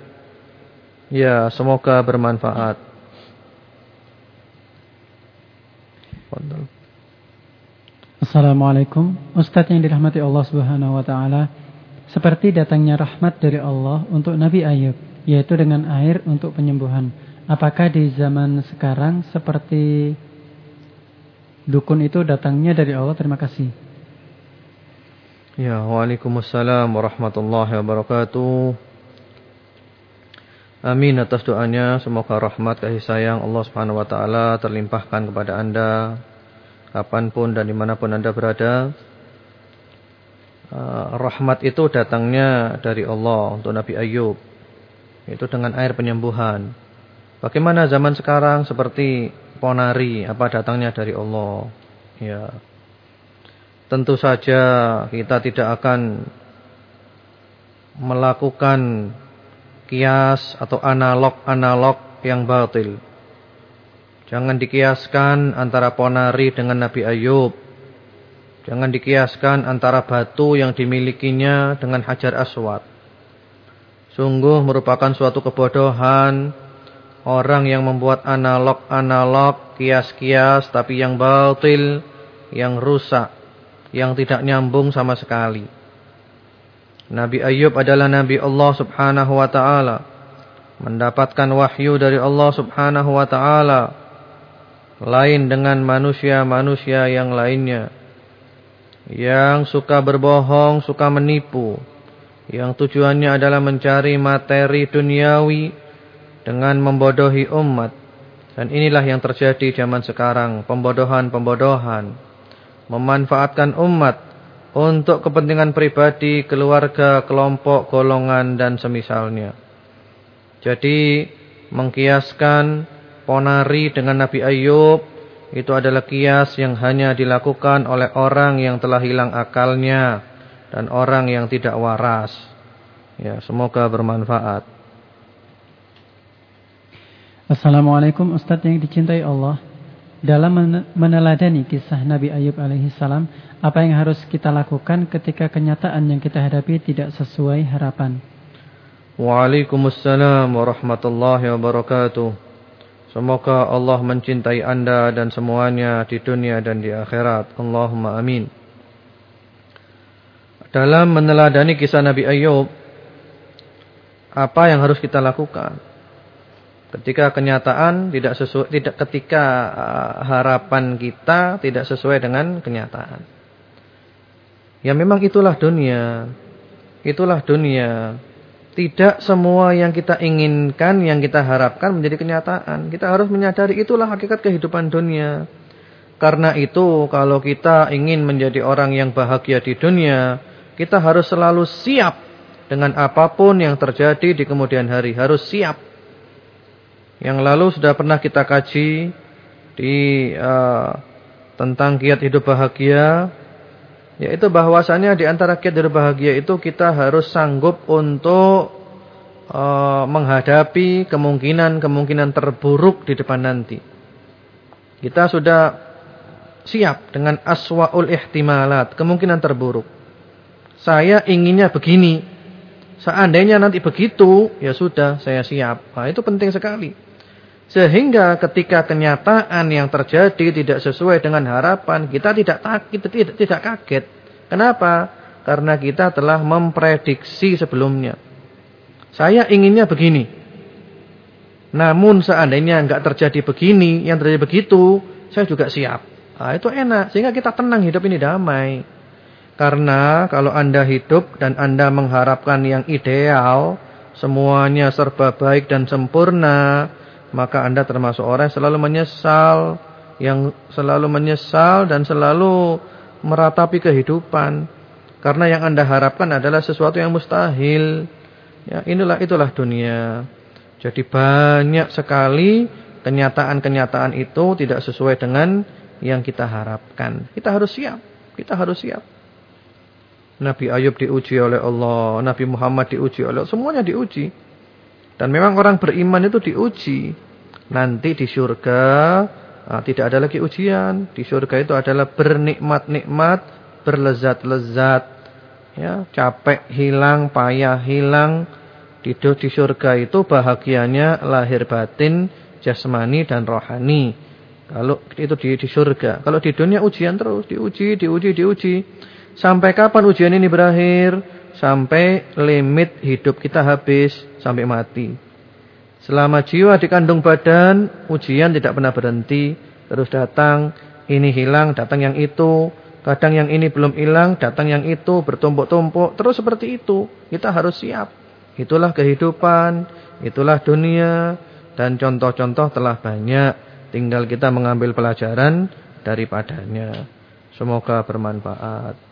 Ya semoga bermanfaat Assalamualaikum Ustaz yang dirahmati Allah Subhanahu wa taala seperti datangnya rahmat dari Allah untuk Nabi Ayub, yaitu dengan air untuk penyembuhan. Apakah di zaman sekarang seperti dukun itu datangnya dari Allah? Terima kasih. Ya, Waalaikumsalam warahmatullahi wabarakatuh. Amin atas doanya. Semoga rahmat kasih sayang Allah Subhanahu wa taala terlimpahkan kepada Anda kapan pun dan di mana pun Anda berada. Eh, rahmat itu datangnya dari Allah untuk Nabi Ayub. Itu dengan air penyembuhan. Bagaimana zaman sekarang seperti ponari, apa datangnya dari Allah? Ya. Tentu saja kita tidak akan melakukan kias atau analog-analog yang batil. Jangan dikiaskan antara Ponari dengan Nabi Ayub. Jangan dikiaskan antara batu yang dimilikinya dengan Hajar Aswad. Sungguh merupakan suatu kebodohan orang yang membuat analog-analog, kias-kias tapi yang batil, yang rusak, yang tidak nyambung sama sekali. Nabi Ayub adalah Nabi Allah subhanahu wa ta'ala. Mendapatkan wahyu dari Allah subhanahu wa ta'ala lain dengan manusia-manusia yang lainnya yang suka berbohong, suka menipu, yang tujuannya adalah mencari materi duniawi dengan membodohi umat. Dan inilah yang terjadi zaman sekarang, pembodohan-pembodohan, memanfaatkan umat untuk kepentingan pribadi, keluarga, kelompok, golongan dan semisalnya. Jadi mengkiaskan ponari dengan Nabi Ayub itu adalah kias yang hanya dilakukan oleh orang yang telah hilang akalnya dan orang yang tidak waras. Ya, semoga bermanfaat. Assalamualaikum Ustadz yang dicintai Allah. Dalam meneladani kisah Nabi Ayub alaihissalam, apa yang harus kita lakukan ketika kenyataan yang kita hadapi tidak sesuai harapan? Waalaikumsalam warahmatullahi wabarakatuh. Semoga Allah mencintai anda dan semuanya di dunia dan di akhirat. Allahumma amin. Dalam meneladani kisah Nabi Ayub, apa yang harus kita lakukan? Ketika kenyataan tidak sesuai, tidak ketika uh, harapan kita tidak sesuai dengan kenyataan. Ya memang itulah dunia. Itulah dunia. Tidak semua yang kita inginkan, yang kita harapkan menjadi kenyataan. Kita harus menyadari itulah hakikat kehidupan dunia. Karena itu kalau kita ingin menjadi orang yang bahagia di dunia, kita harus selalu siap dengan apa pun yang terjadi di kemudian hari. Harus siap. Yang lalu sudah pernah kita kaji di uh, tentang kiat hidup bahagia yaitu bahwasanya di antara kiat bahagia itu kita harus sanggup untuk uh, menghadapi kemungkinan-kemungkinan terburuk di depan nanti. Kita sudah siap dengan aswaul ihtimalat, kemungkinan terburuk. Saya inginnya begini. Seandainya nanti begitu, ya sudah, saya siap. Nah, itu penting sekali. Sehingga ketika kenyataan yang terjadi tidak sesuai dengan harapan, kita tidak kita tidak, tidak kaget. Kenapa? Karena kita telah memprediksi sebelumnya. Saya inginnya begini. Namun seandainya enggak terjadi begini, yang terjadi begitu, saya juga siap. Nah, itu enak. Sehingga kita tenang hidup ini damai. Karena kalau Anda hidup dan Anda mengharapkan yang ideal, semuanya serba baik dan sempurna, maka Anda termasuk orang yang selalu menyesal, yang selalu menyesal dan selalu meratapi kehidupan. Karena yang Anda harapkan adalah sesuatu yang mustahil. Ya, inilah itulah dunia. Jadi banyak sekali kenyataan-kenyataan itu tidak sesuai dengan yang kita harapkan. Kita harus siap. Kita harus siap. Nabi Ayub diuji oleh Allah, Nabi Muhammad diuji oleh Allah, semuanya diuji. Dan memang orang beriman itu diuji. Nanti di surga nah, tidak ada lagi ujian. Di surga itu adalah bernikmat-nikmat, berlezat-lezat. Ya, capek hilang, payah hilang. Di, di surga itu bahagianya lahir batin, jasmani dan rohani. Kalau itu di, di surga. Kalau di dunia ujian terus, diuji, diuji, diuji. Sampai kapan ujian ini berakhir? Sampai limit hidup kita habis sampai mati. Selama jiwa dikandung badan, ujian tidak pernah berhenti. Terus datang, ini hilang, datang yang itu. Kadang yang ini belum hilang, datang yang itu, bertumpuk-tumpuk. Terus seperti itu. Kita harus siap. Itulah kehidupan, itulah dunia. Dan contoh-contoh telah banyak. Tinggal kita mengambil pelajaran daripadanya. Semoga bermanfaat.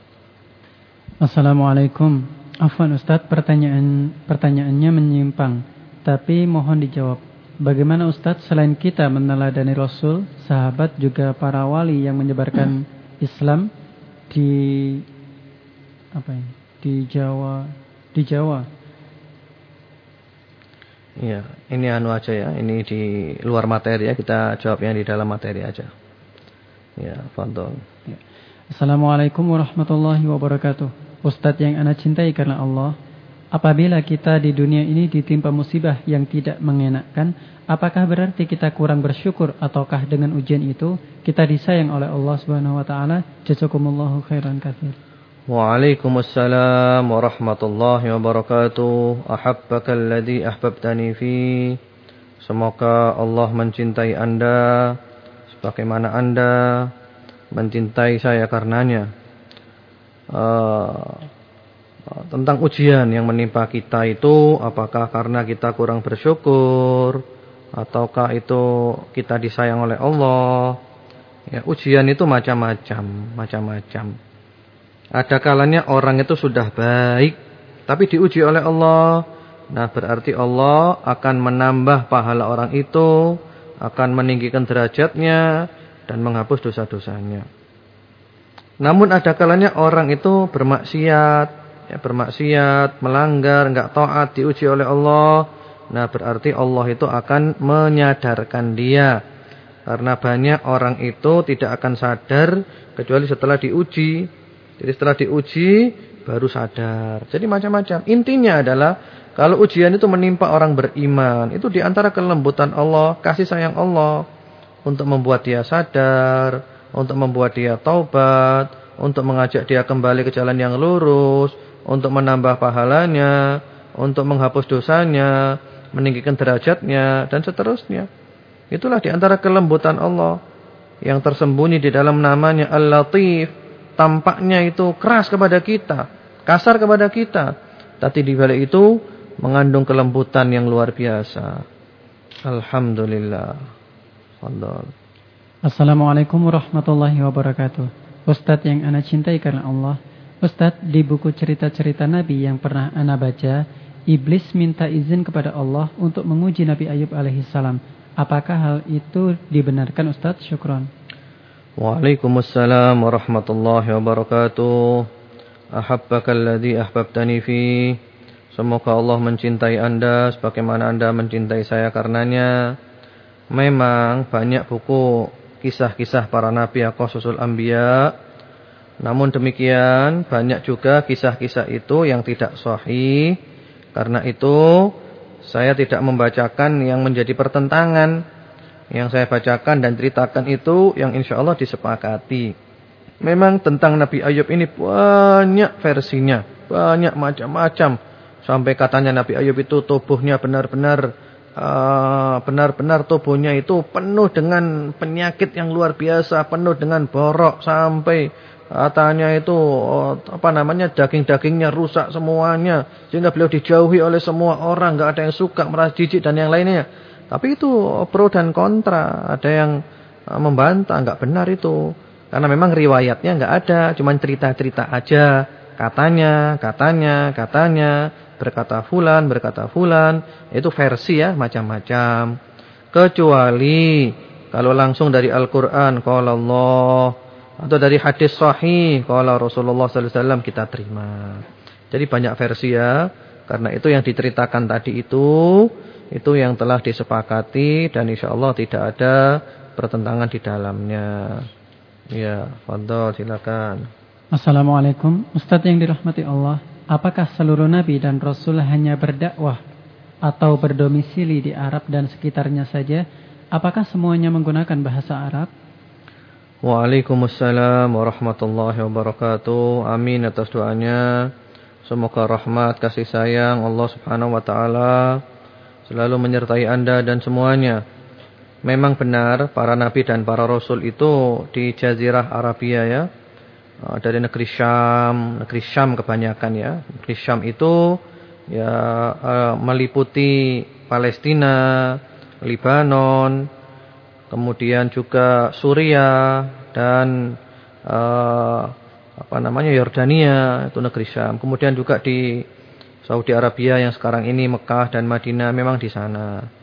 Assalamualaikum. Afwan Ustadz, pertanyaan pertanyaannya menyimpang, tapi mohon dijawab. Bagaimana Ustadz selain kita meneladani Rasul, sahabat juga para wali yang menyebarkan Islam di apa ini? Di Jawa, di Jawa. Iya, ini anu aja ya. Ini di luar materi ya. Kita jawab yang di dalam materi aja. Ya, fadhol. Assalamualaikum warahmatullahi wabarakatuh. Ustadz yang anak cintai karena Allah. Apabila kita di dunia ini ditimpa musibah yang tidak mengenakkan, apakah berarti kita kurang bersyukur ataukah dengan ujian itu kita disayang oleh Allah Subhanahu wa taala? Jazakumullahu khairan katsir. Waalaikumsalam warahmatullahi wabarakatuh. Ahabbaka alladhi ahbabtani fi. Semoga Allah mencintai Anda sebagaimana Anda mencintai saya karenanya. Uh, tentang ujian yang menimpa kita itu apakah karena kita kurang bersyukur ataukah itu kita disayang oleh Allah ya ujian itu macam-macam macam-macam ada kalanya orang itu sudah baik tapi diuji oleh Allah nah berarti Allah akan menambah pahala orang itu akan meninggikan derajatnya dan menghapus dosa-dosanya namun ada kalanya orang itu bermaksiat ya, bermaksiat, melanggar, enggak taat, diuji oleh Allah. Nah, berarti Allah itu akan menyadarkan dia. Karena banyak orang itu tidak akan sadar kecuali setelah diuji. Jadi setelah diuji baru sadar. Jadi macam-macam. Intinya adalah kalau ujian itu menimpa orang beriman, itu di antara kelembutan Allah, kasih sayang Allah untuk membuat dia sadar, untuk membuat dia taubat, untuk mengajak dia kembali ke jalan yang lurus, untuk menambah pahalanya, untuk menghapus dosanya, meninggikan derajatnya dan seterusnya. Itulah di antara kelembutan Allah yang tersembunyi di dalam namanya Al-Latif. Tampaknya itu keras kepada kita, kasar kepada kita, tapi di balik itu mengandung kelembutan yang luar biasa. Alhamdulillah. Assalamualaikum warahmatullahi wabarakatuh. Ustadz yang anak cintai karena Allah. Ustadz, di buku cerita-cerita Nabi yang pernah Anda baca, Iblis minta izin kepada Allah untuk menguji Nabi Ayub alaihissalam. Apakah hal itu dibenarkan Ustadz? Syukron. Waalaikumsalam warahmatullahi wabarakatuh. Ahabbaka alladhi ahbabtani fi. Semoga Allah mencintai Anda sebagaimana Anda mencintai saya karenanya. Memang banyak buku kisah-kisah para nabi ya susul anbiya namun demikian banyak juga kisah-kisah itu yang tidak sahih. Karena itu saya tidak membacakan yang menjadi pertentangan. Yang saya bacakan dan ceritakan itu yang insya Allah disepakati. Memang tentang Nabi Ayub ini banyak versinya. Banyak macam-macam. Sampai katanya Nabi Ayub itu tubuhnya benar-benar uh, benar-benar tubuhnya itu penuh dengan penyakit yang luar biasa, penuh dengan borok sampai Katanya itu oh, apa namanya daging-dagingnya rusak semuanya sehingga beliau dijauhi oleh semua orang, nggak ada yang suka, merasa jijik dan yang lainnya. Tapi itu pro dan kontra, ada yang eh, membantah, nggak benar itu. Karena memang riwayatnya nggak ada, cuma cerita-cerita aja. Katanya, katanya, katanya, berkata fulan, berkata fulan, itu versi ya macam-macam. Kecuali kalau langsung dari Al-Qur'an qala Allah atau dari hadis sahih kalau Rasulullah sallallahu alaihi wasallam kita terima. Jadi banyak versi ya. Karena itu yang diceritakan tadi itu itu yang telah disepakati dan insya Allah tidak ada pertentangan di dalamnya. Ya, fadhol silakan. Assalamualaikum. Ustaz yang dirahmati Allah, apakah seluruh nabi dan rasul hanya berdakwah atau berdomisili di Arab dan sekitarnya saja? Apakah semuanya menggunakan bahasa Arab? Waalaikumsalam warahmatullahi wabarakatuh. Amin atas doanya. Semoga rahmat kasih sayang Allah Subhanahu wa taala selalu menyertai Anda dan semuanya. Memang benar para nabi dan para rasul itu di jazirah Arabia ya. Ah, dari negeri Syam, negeri Syam kebanyakan ya. Negeri Syam itu ya ah, meliputi Palestina, Libanon, kemudian juga Suria dan uh, apa namanya Yordania itu negeri Syam. Kemudian juga di Saudi Arabia yang sekarang ini Mekah dan Madinah memang di sana.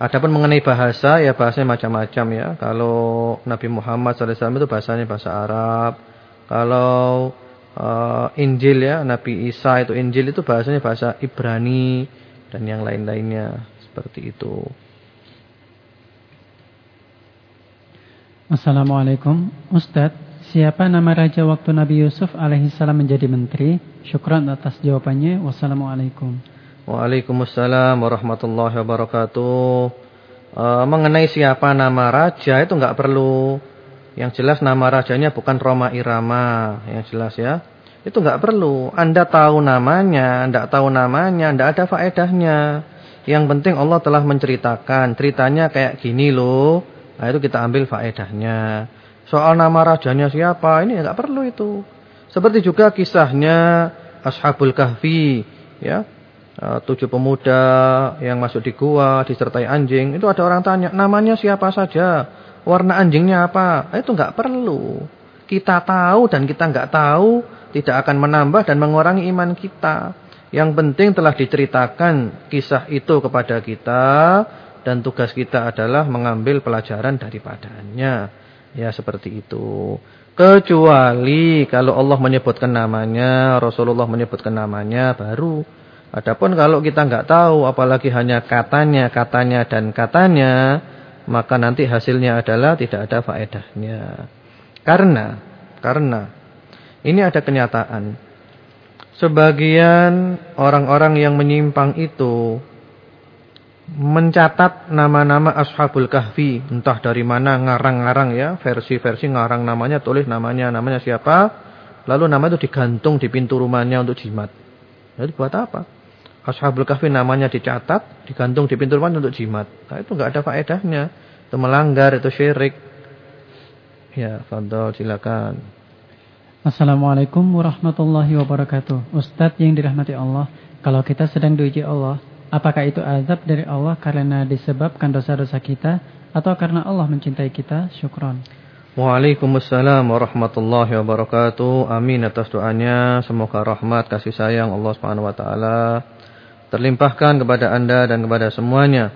Adapun mengenai bahasa ya bahasanya macam-macam ya. Kalau Nabi Muhammad SAW itu bahasanya bahasa Arab. Kalau uh, Injil ya Nabi Isa itu Injil itu bahasanya bahasa Ibrani. dan yang lain-lainnya seperti itu. Assalamualaikum Ustadz, siapa nama raja waktu Nabi Yusuf alaihissalam menjadi menteri? Syukran atas jawabannya. Wassalamualaikum. Waalaikumsalam warahmatullahi wabarakatuh. E, mengenai siapa nama raja itu enggak perlu. Yang jelas nama rajanya bukan Roma Irama, yang jelas ya. Itu enggak perlu. Anda tahu namanya, enggak tahu namanya, enggak ada faedahnya. Yang penting Allah telah menceritakan, ceritanya kayak gini loh. Nah itu kita ambil faedahnya. Soal nama rajanya siapa, ini enggak perlu itu. Seperti juga kisahnya Ashabul Kahfi, ya. E, tujuh pemuda yang masuk di gua disertai anjing, itu ada orang tanya, namanya siapa saja? Warna anjingnya apa? Itu enggak perlu. Kita tahu dan kita enggak tahu tidak akan menambah dan mengurangi iman kita. Yang penting telah diceritakan kisah itu kepada kita dan tugas kita adalah mengambil pelajaran daripadanya. Ya seperti itu. Kecuali kalau Allah menyebutkan namanya, Rasulullah menyebutkan namanya baru. Adapun kalau kita nggak tahu apalagi hanya katanya, katanya dan katanya, maka nanti hasilnya adalah tidak ada faedahnya. Karena karena ini ada kenyataan. Sebagian orang-orang yang menyimpang itu mencatat nama-nama Ashabul Kahfi, entah dari mana ngarang-ngarang ya, versi-versi ngarang namanya, tulis namanya, namanya siapa, lalu nama itu digantung di pintu rumahnya untuk jimat. Jadi buat apa? Ashabul Kahfi namanya dicatat, digantung di pintu rumahnya untuk jimat. Nah, itu enggak ada faedahnya. Itu melanggar, itu syirik. Ya, fadhol silakan. Assalamualaikum warahmatullahi wabarakatuh. Ustadz yang dirahmati Allah, kalau kita sedang diuji Allah, Apakah itu azab dari Allah karena disebabkan dosa-dosa kita atau karena Allah mencintai kita? Syukron. Waalaikumsalam warahmatullahi wabarakatuh. Amin atas doanya. Semoga rahmat kasih sayang Allah Subhanahu wa taala terlimpahkan kepada Anda dan kepada semuanya.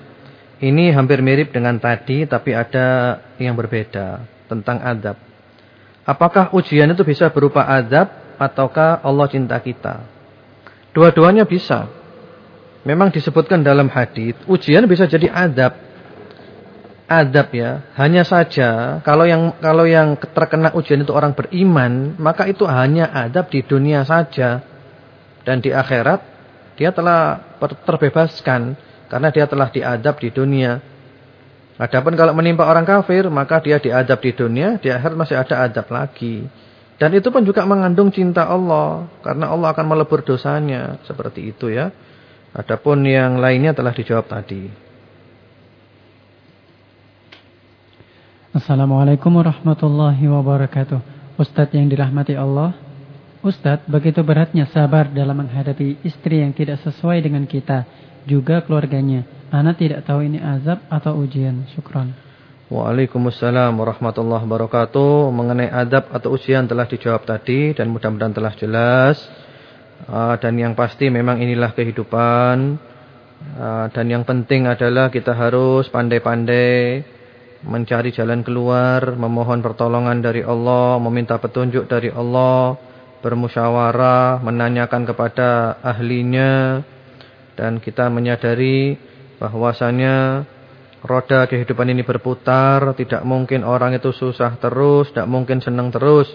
Ini hampir mirip dengan tadi tapi ada yang berbeda tentang adab. Apakah ujian itu bisa berupa adab ataukah Allah cinta kita? Dua-duanya bisa. Memang disebutkan dalam hadis ujian bisa jadi adab. Adab ya. Hanya saja kalau yang kalau yang terkena ujian itu orang beriman, maka itu hanya adab di dunia saja. Dan di akhirat dia telah terbebaskan karena dia telah diadab di dunia. Adapun kalau menimpa orang kafir, maka dia diadab di dunia, di akhirat masih ada adab lagi. Dan itu pun juga mengandung cinta Allah karena Allah akan melebur dosanya, seperti itu ya. Adapun yang lainnya telah dijawab tadi. Assalamualaikum warahmatullahi wabarakatuh. Ustadz yang dirahmati Allah. Ustadz, begitu beratnya sabar dalam menghadapi istri yang tidak sesuai dengan kita. Juga keluarganya. Ana tidak tahu ini azab atau ujian. Syukran. Waalaikumsalam warahmatullahi wabarakatuh. Mengenai adab atau ujian telah dijawab tadi. Dan mudah-mudahan telah jelas. Ah, dan yang pasti memang inilah kehidupan. Ah, dan yang penting adalah kita harus pandai-pandai mencari jalan keluar, memohon pertolongan dari Allah, meminta petunjuk dari Allah, bermusyawarah, menanyakan kepada ahlinya dan kita menyadari bahwasanya roda kehidupan ini berputar, tidak mungkin orang itu susah terus, tidak mungkin senang terus.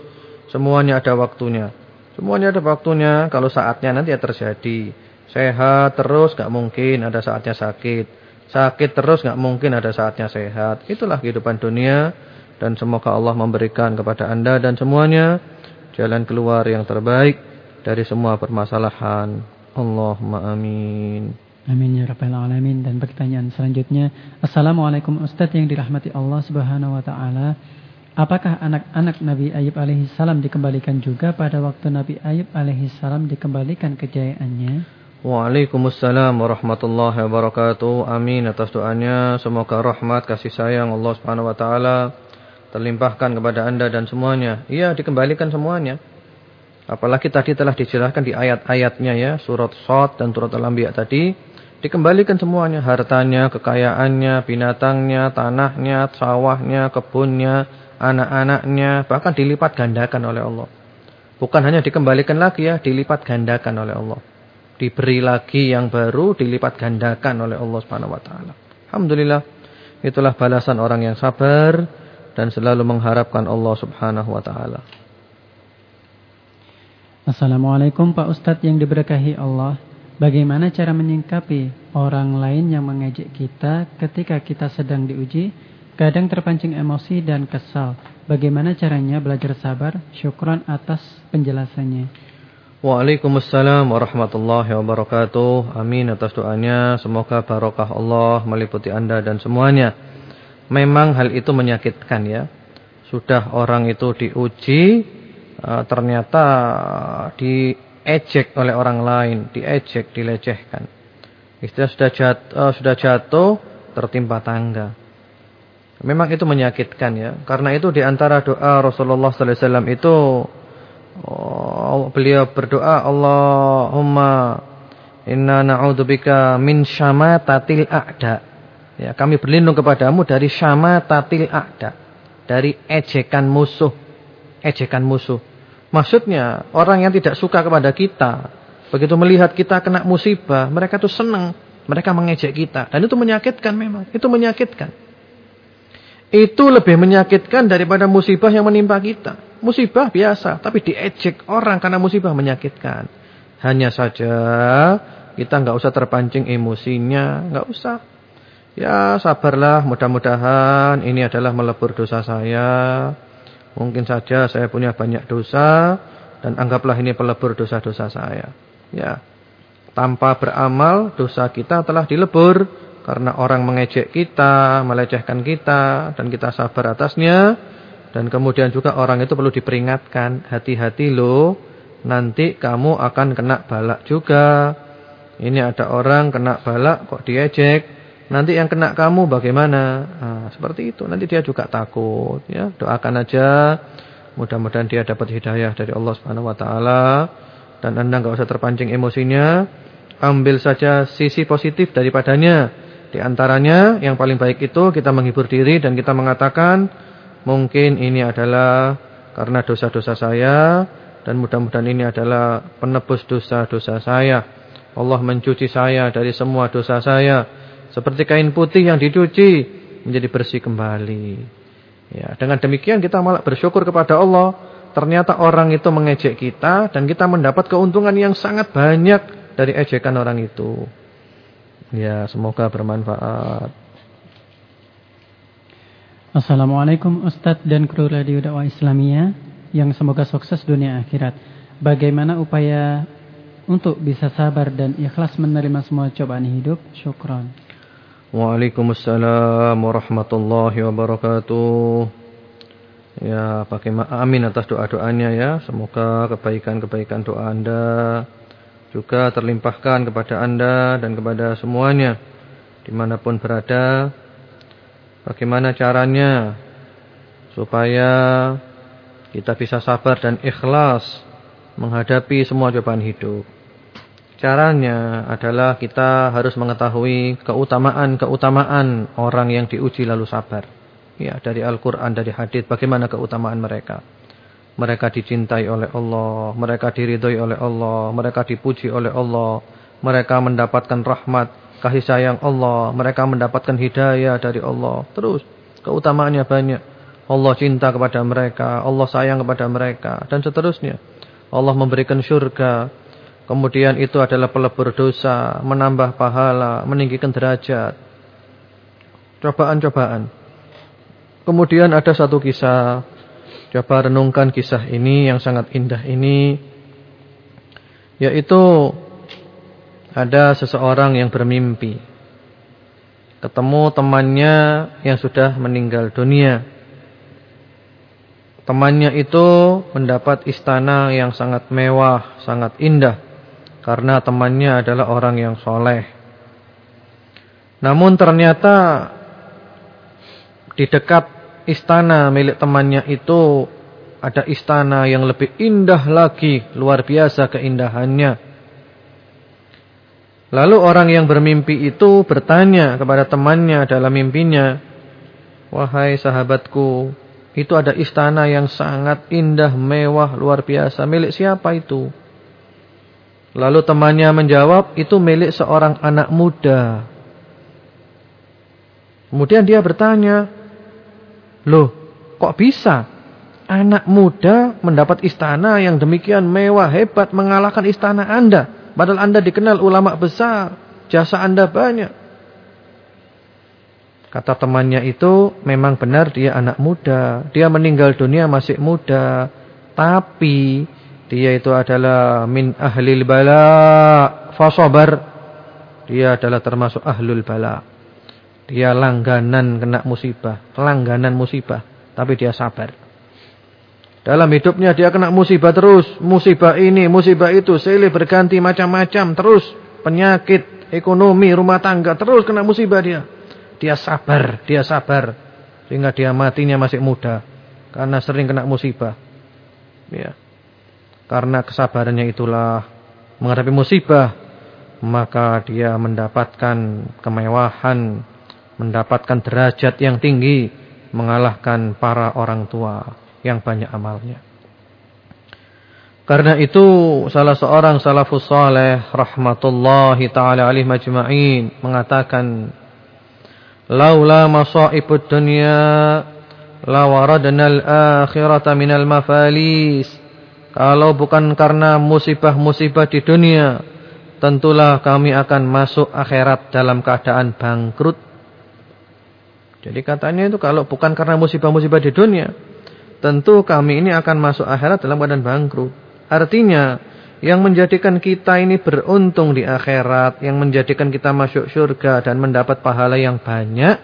Semuanya ada waktunya. Semuanya ada waktunya. Kalau saatnya nanti ya terjadi. Sehat terus gak mungkin ada saatnya sakit. Sakit terus gak mungkin ada saatnya sehat. Itulah kehidupan dunia. Dan semoga Allah memberikan kepada anda dan semuanya jalan keluar yang terbaik dari semua permasalahan. Allahumma amin. Amin ya rabbal alamin. Dan pertanyaan selanjutnya. Assalamualaikum Ustaz yang dirahmati Allah subhanahu wa ta'ala. Apakah anak-anak Nabi Ayub alaihissalam dikembalikan juga pada waktu Nabi Ayub alaihissalam dikembalikan kejayaannya? Waalaikumsalam warahmatullahi wabarakatuh. Amin atas doanya. Semoga rahmat kasih sayang Allah Subhanahu wa taala terlimpahkan kepada Anda dan semuanya. Iya, dikembalikan semuanya. Apalagi tadi telah dijelaskan di ayat-ayatnya ya, surat Shad dan surat Al-Anbiya tadi, dikembalikan semuanya, hartanya, kekayaannya, binatangnya, tanahnya, sawahnya, kebunnya, anak-anaknya, bahkan dilipat gandakan oleh Allah. Bukan hanya dikembalikan lagi ya, dilipat gandakan oleh Allah. diberi lagi yang baru dilipat gandakan oleh Allah Subhanahu wa taala. Alhamdulillah itulah balasan orang yang sabar dan selalu mengharapkan Allah Subhanahu wa taala. Assalamualaikum Pak Ustadz yang diberkahi Allah. Bagaimana cara menyingkapi orang lain yang mengejek kita ketika kita sedang diuji? Kadang terpancing emosi dan kesal. Bagaimana caranya belajar sabar? Syukran atas penjelasannya. Waalaikumsalam warahmatullahi wabarakatuh. Amin atas doanya. Semoga barokah Allah meliputi Anda dan semuanya. Memang hal itu menyakitkan ya. Sudah orang itu diuji, eh, ternyata diejek oleh orang lain, diejek, dilecehkan. Istilah sudah jatuh, eh, sudah jatuh tertimpa tangga. Memang itu menyakitkan ya. Karena itu di antara doa Rasulullah sallallahu alaihi wasallam itu Oh, beliau berdoa Allahumma inna na'udzubika min syamatatil a'da. Ya, kami berlindung kepadamu dari syamatatil a'da, dari ejekan musuh. Ejekan musuh. Maksudnya orang yang tidak suka kepada kita, begitu melihat kita kena musibah, mereka tuh senang, mereka mengejek kita dan itu menyakitkan memang, itu menyakitkan. Itu lebih menyakitkan daripada musibah yang menimpa kita. Musibah biasa, tapi diejek orang karena musibah menyakitkan. Hanya saja kita nggak usah terpancing emosinya, nggak usah. Ya sabarlah, mudah-mudahan ini adalah melebur dosa saya. Mungkin saja saya punya banyak dosa dan anggaplah ini pelebur dosa-dosa saya. Ya. Tanpa beramal dosa kita telah dilebur karena orang mengejek kita, melecehkan kita dan kita sabar atasnya. Dan kemudian juga orang itu perlu diperingatkan, hati-hati loh, nanti kamu akan kena balak juga. Ini ada orang kena balak kok diejek, nanti yang kena kamu bagaimana? Nah, seperti itu, nanti dia juga takut. Ya, doakan aja, mudah-mudahan dia dapat hidayah dari Allah Subhanahu Wa Taala. Dan anda nggak usah terpancing emosinya, ambil saja sisi positif daripadanya. Di antaranya yang paling baik itu kita menghibur diri dan kita mengatakan Mungkin ini adalah karena dosa-dosa saya dan mudah-mudahan ini adalah penebus dosa-dosa saya. Allah mencuci saya dari semua dosa saya seperti kain putih yang dicuci menjadi bersih kembali. Ya, dengan demikian kita malah bersyukur kepada Allah. Ternyata orang itu mengejek kita dan kita mendapat keuntungan yang sangat banyak dari ejekan orang itu. Ya, semoga bermanfaat. Assalamualaikum Ustadz dan kru Radio Dakwah Islamiyah yang semoga sukses dunia akhirat. Bagaimana upaya untuk bisa sabar dan ikhlas menerima semua cobaan hidup? Syukron. Waalaikumsalam warahmatullahi wabarakatuh. Ya, pakai amin atas doa-doanya ya. Semoga kebaikan-kebaikan doa Anda juga terlimpahkan kepada Anda dan kepada semuanya di mana pun berada. Bagaimana caranya supaya kita bisa sabar dan ikhlas menghadapi semua cobaan hidup. Caranya adalah kita harus mengetahui keutamaan-keutamaan orang yang diuji lalu sabar. Ya, dari Al-Qur'an, dari hadis bagaimana keutamaan mereka. Mereka dicintai oleh Allah, mereka diridhoi oleh Allah, mereka dipuji oleh Allah, mereka mendapatkan rahmat kasih sayang Allah, mereka mendapatkan hidayah dari Allah. Terus keutamaannya banyak. Allah cinta kepada mereka, Allah sayang kepada mereka dan seterusnya. Allah memberikan surga. Kemudian itu adalah pelebur dosa, menambah pahala, meninggikan derajat. Cobaan-cobaan. Kemudian ada satu kisah. Coba renungkan kisah ini yang sangat indah ini. Yaitu ada seseorang yang bermimpi ketemu temannya yang sudah meninggal dunia. Temannya itu mendapat istana yang sangat mewah, sangat indah karena temannya adalah orang yang soleh. Namun ternyata di dekat istana milik temannya itu ada istana yang lebih indah lagi, luar biasa keindahannya. Lalu orang yang bermimpi itu bertanya kepada temannya dalam mimpinya, "Wahai sahabatku, itu ada istana yang sangat indah, mewah, luar biasa. Milik siapa itu?" Lalu temannya menjawab, itu milik seorang anak muda. Kemudian dia bertanya, loh kok bisa anak muda mendapat istana yang demikian mewah, hebat, mengalahkan istana anda. Padahal anda dikenal ulama besar, jasa anda banyak. Kata temannya itu memang benar dia anak muda. Dia meninggal dunia masih muda. Tapi dia itu adalah min ahlil bala fasobar. Dia adalah termasuk ahlul bala. Dia langganan kena musibah. Langganan musibah. Tapi dia sabar. Dalam hidupnya dia kena musibah terus. Musibah ini, musibah itu. Silih berganti macam-macam. Terus penyakit, ekonomi, rumah tangga. Terus kena musibah dia. Dia sabar, dia sabar. Sehingga dia matinya masih muda. Karena sering kena musibah. Ya. Karena kesabarannya itulah menghadapi musibah. Maka dia mendapatkan kemewahan. Mendapatkan derajat yang tinggi. Mengalahkan para orang tua yang banyak amalnya. Karena itu salah seorang salafus saleh rahmatullahi taala alaihi majma'in mengatakan laula masaibud dunya lawaradna al-akhirata minal mafalis kalau bukan karena musibah-musibah di dunia tentulah kami akan masuk akhirat dalam keadaan bangkrut. Jadi katanya itu kalau bukan karena musibah-musibah di dunia tentu kami ini akan masuk akhirat dalam keadaan bangkrut. Artinya yang menjadikan kita ini beruntung di akhirat, yang menjadikan kita masuk surga dan mendapat pahala yang banyak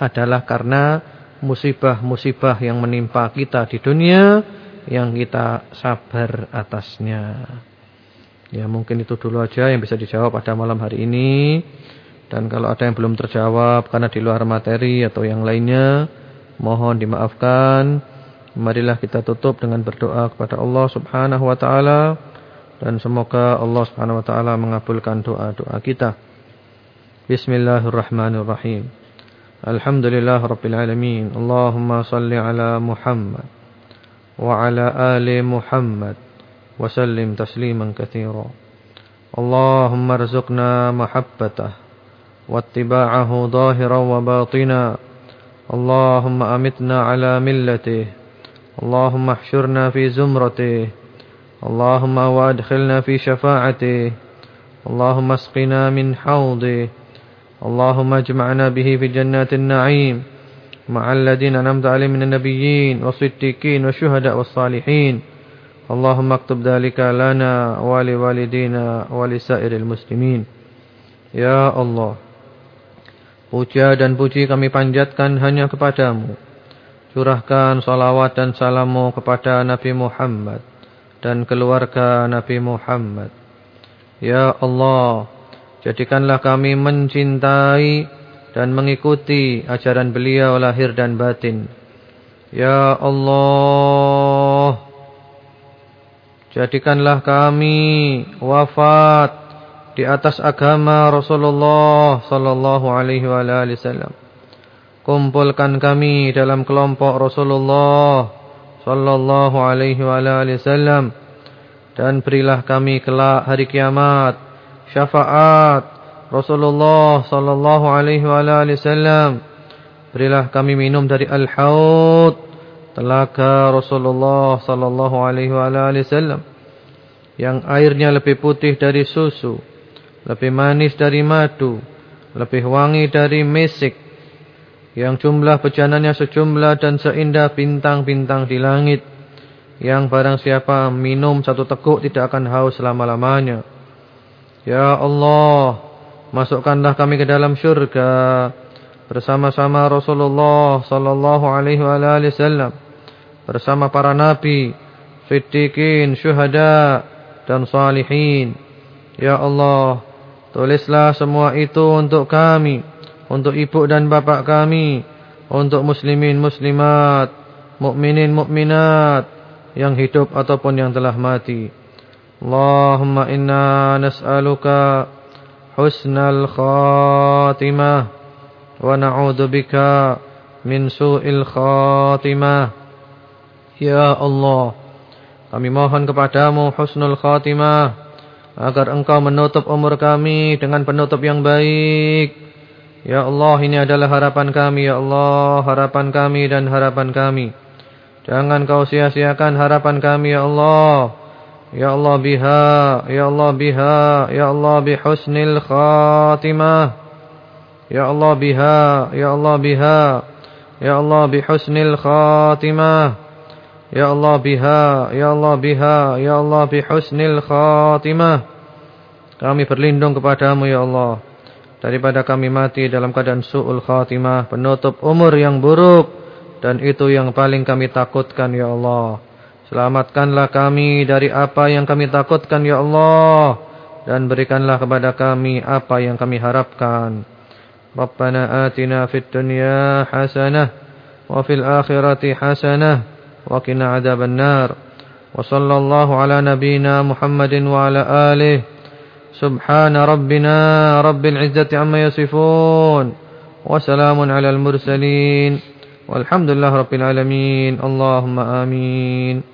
adalah karena musibah-musibah yang menimpa kita di dunia yang kita sabar atasnya. Ya mungkin itu dulu aja yang bisa dijawab pada malam hari ini. Dan kalau ada yang belum terjawab karena di luar materi atau yang lainnya, mohon dimaafkan. Marilah kita tutup dengan berdoa kepada Allah Subhanahu wa taala dan semoga Allah Subhanahu wa taala mengabulkan doa-doa kita. Bismillahirrahmanirrahim. Alhamdulillah rabbil alamin. Allahumma salli ala Muhammad وعلى آل محمد وسلم تسليما كثيرا. اللهم ارزقنا محبته واتباعه ظاهرا وباطنا. اللهم أمتنا على ملته. اللهم احشرنا في زمرته. اللهم وأدخلنا في شفاعته. اللهم اسقنا من حوضه. اللهم اجمعنا به في جنات النعيم. مع الذين أنعمت عليهم من النبيين والصديقين والشهداء والصالحين اللهم اكتب ذلك لنا ولوالدينا ولسائر المسلمين Ya Allah Puja dan puji kami panjatkan hanya kepadamu Curahkan salawat dan salamu kepada Nabi Muhammad dan keluarga Nabi Muhammad. Ya Allah, jadikanlah kami mencintai dan mengikuti ajaran beliau lahir dan batin. Ya Allah, jadikanlah kami wafat di atas agama Rasulullah sallallahu alaihi wasallam. Kumpulkan kami dalam kelompok Rasulullah sallallahu alaihi wasallam dan berilah kami kelak hari kiamat syafaat Rasulullah sallallahu alaihi wasallam berilah kami minum dari al-haud telaga Rasulullah sallallahu alaihi wasallam yang airnya lebih putih dari susu lebih manis dari madu lebih wangi dari mesik yang jumlah bejananya sejumlah dan seindah bintang-bintang di langit, yang barang siapa minum satu teguk tidak akan haus selama-lamanya. Ya Allah, masukkanlah kami ke dalam syurga bersama-sama Rasulullah sallallahu alaihi wasallam, bersama para nabi, siddiqin, syuhada dan salihin. Ya Allah, tulislah semua itu untuk kami untuk ibu dan bapak kami, untuk muslimin muslimat, mukminin mukminat yang hidup ataupun yang telah mati. Allahumma inna nas'aluka husnal khatimah wa na'udzubika min su'il khatimah. Ya Allah, kami mohon kepadamu husnul khatimah, agar engkau menutup umur kami dengan penutup yang baik. Ya Allah ini adalah harapan kami Ya Allah harapan kami dan harapan kami Jangan kau sia-siakan harapan kami Ya Allah Ya Allah biha Ya Allah biha Ya Allah bihusnil khatimah. Ya Allah biha Ya Allah biha Ya Allah bihusnil khatimah. Ya Allah biha Ya Allah biha Ya Allah bihusnil khatimah. Kami berlindung kepadamu Ya Allah. Daripada kami mati dalam keadaan su'ul khatimah, penutup umur yang buruk dan itu yang paling kami takutkan ya Allah. Selamatkanlah kami dari apa yang kami takutkan ya Allah dan berikanlah kepada kami apa yang kami harapkan. Rabbana atina fid dunya hasanah wa fil akhirati hasanah wa qina adzabannar. Wa sallallahu ala nabiyyina Muhammadin wa ala alihi. Subhana rabbina rabbil izzati amma yasifun. Wa salamun ala al mursalin. Walhamdulillah rabbil alamin. Allahumma amin.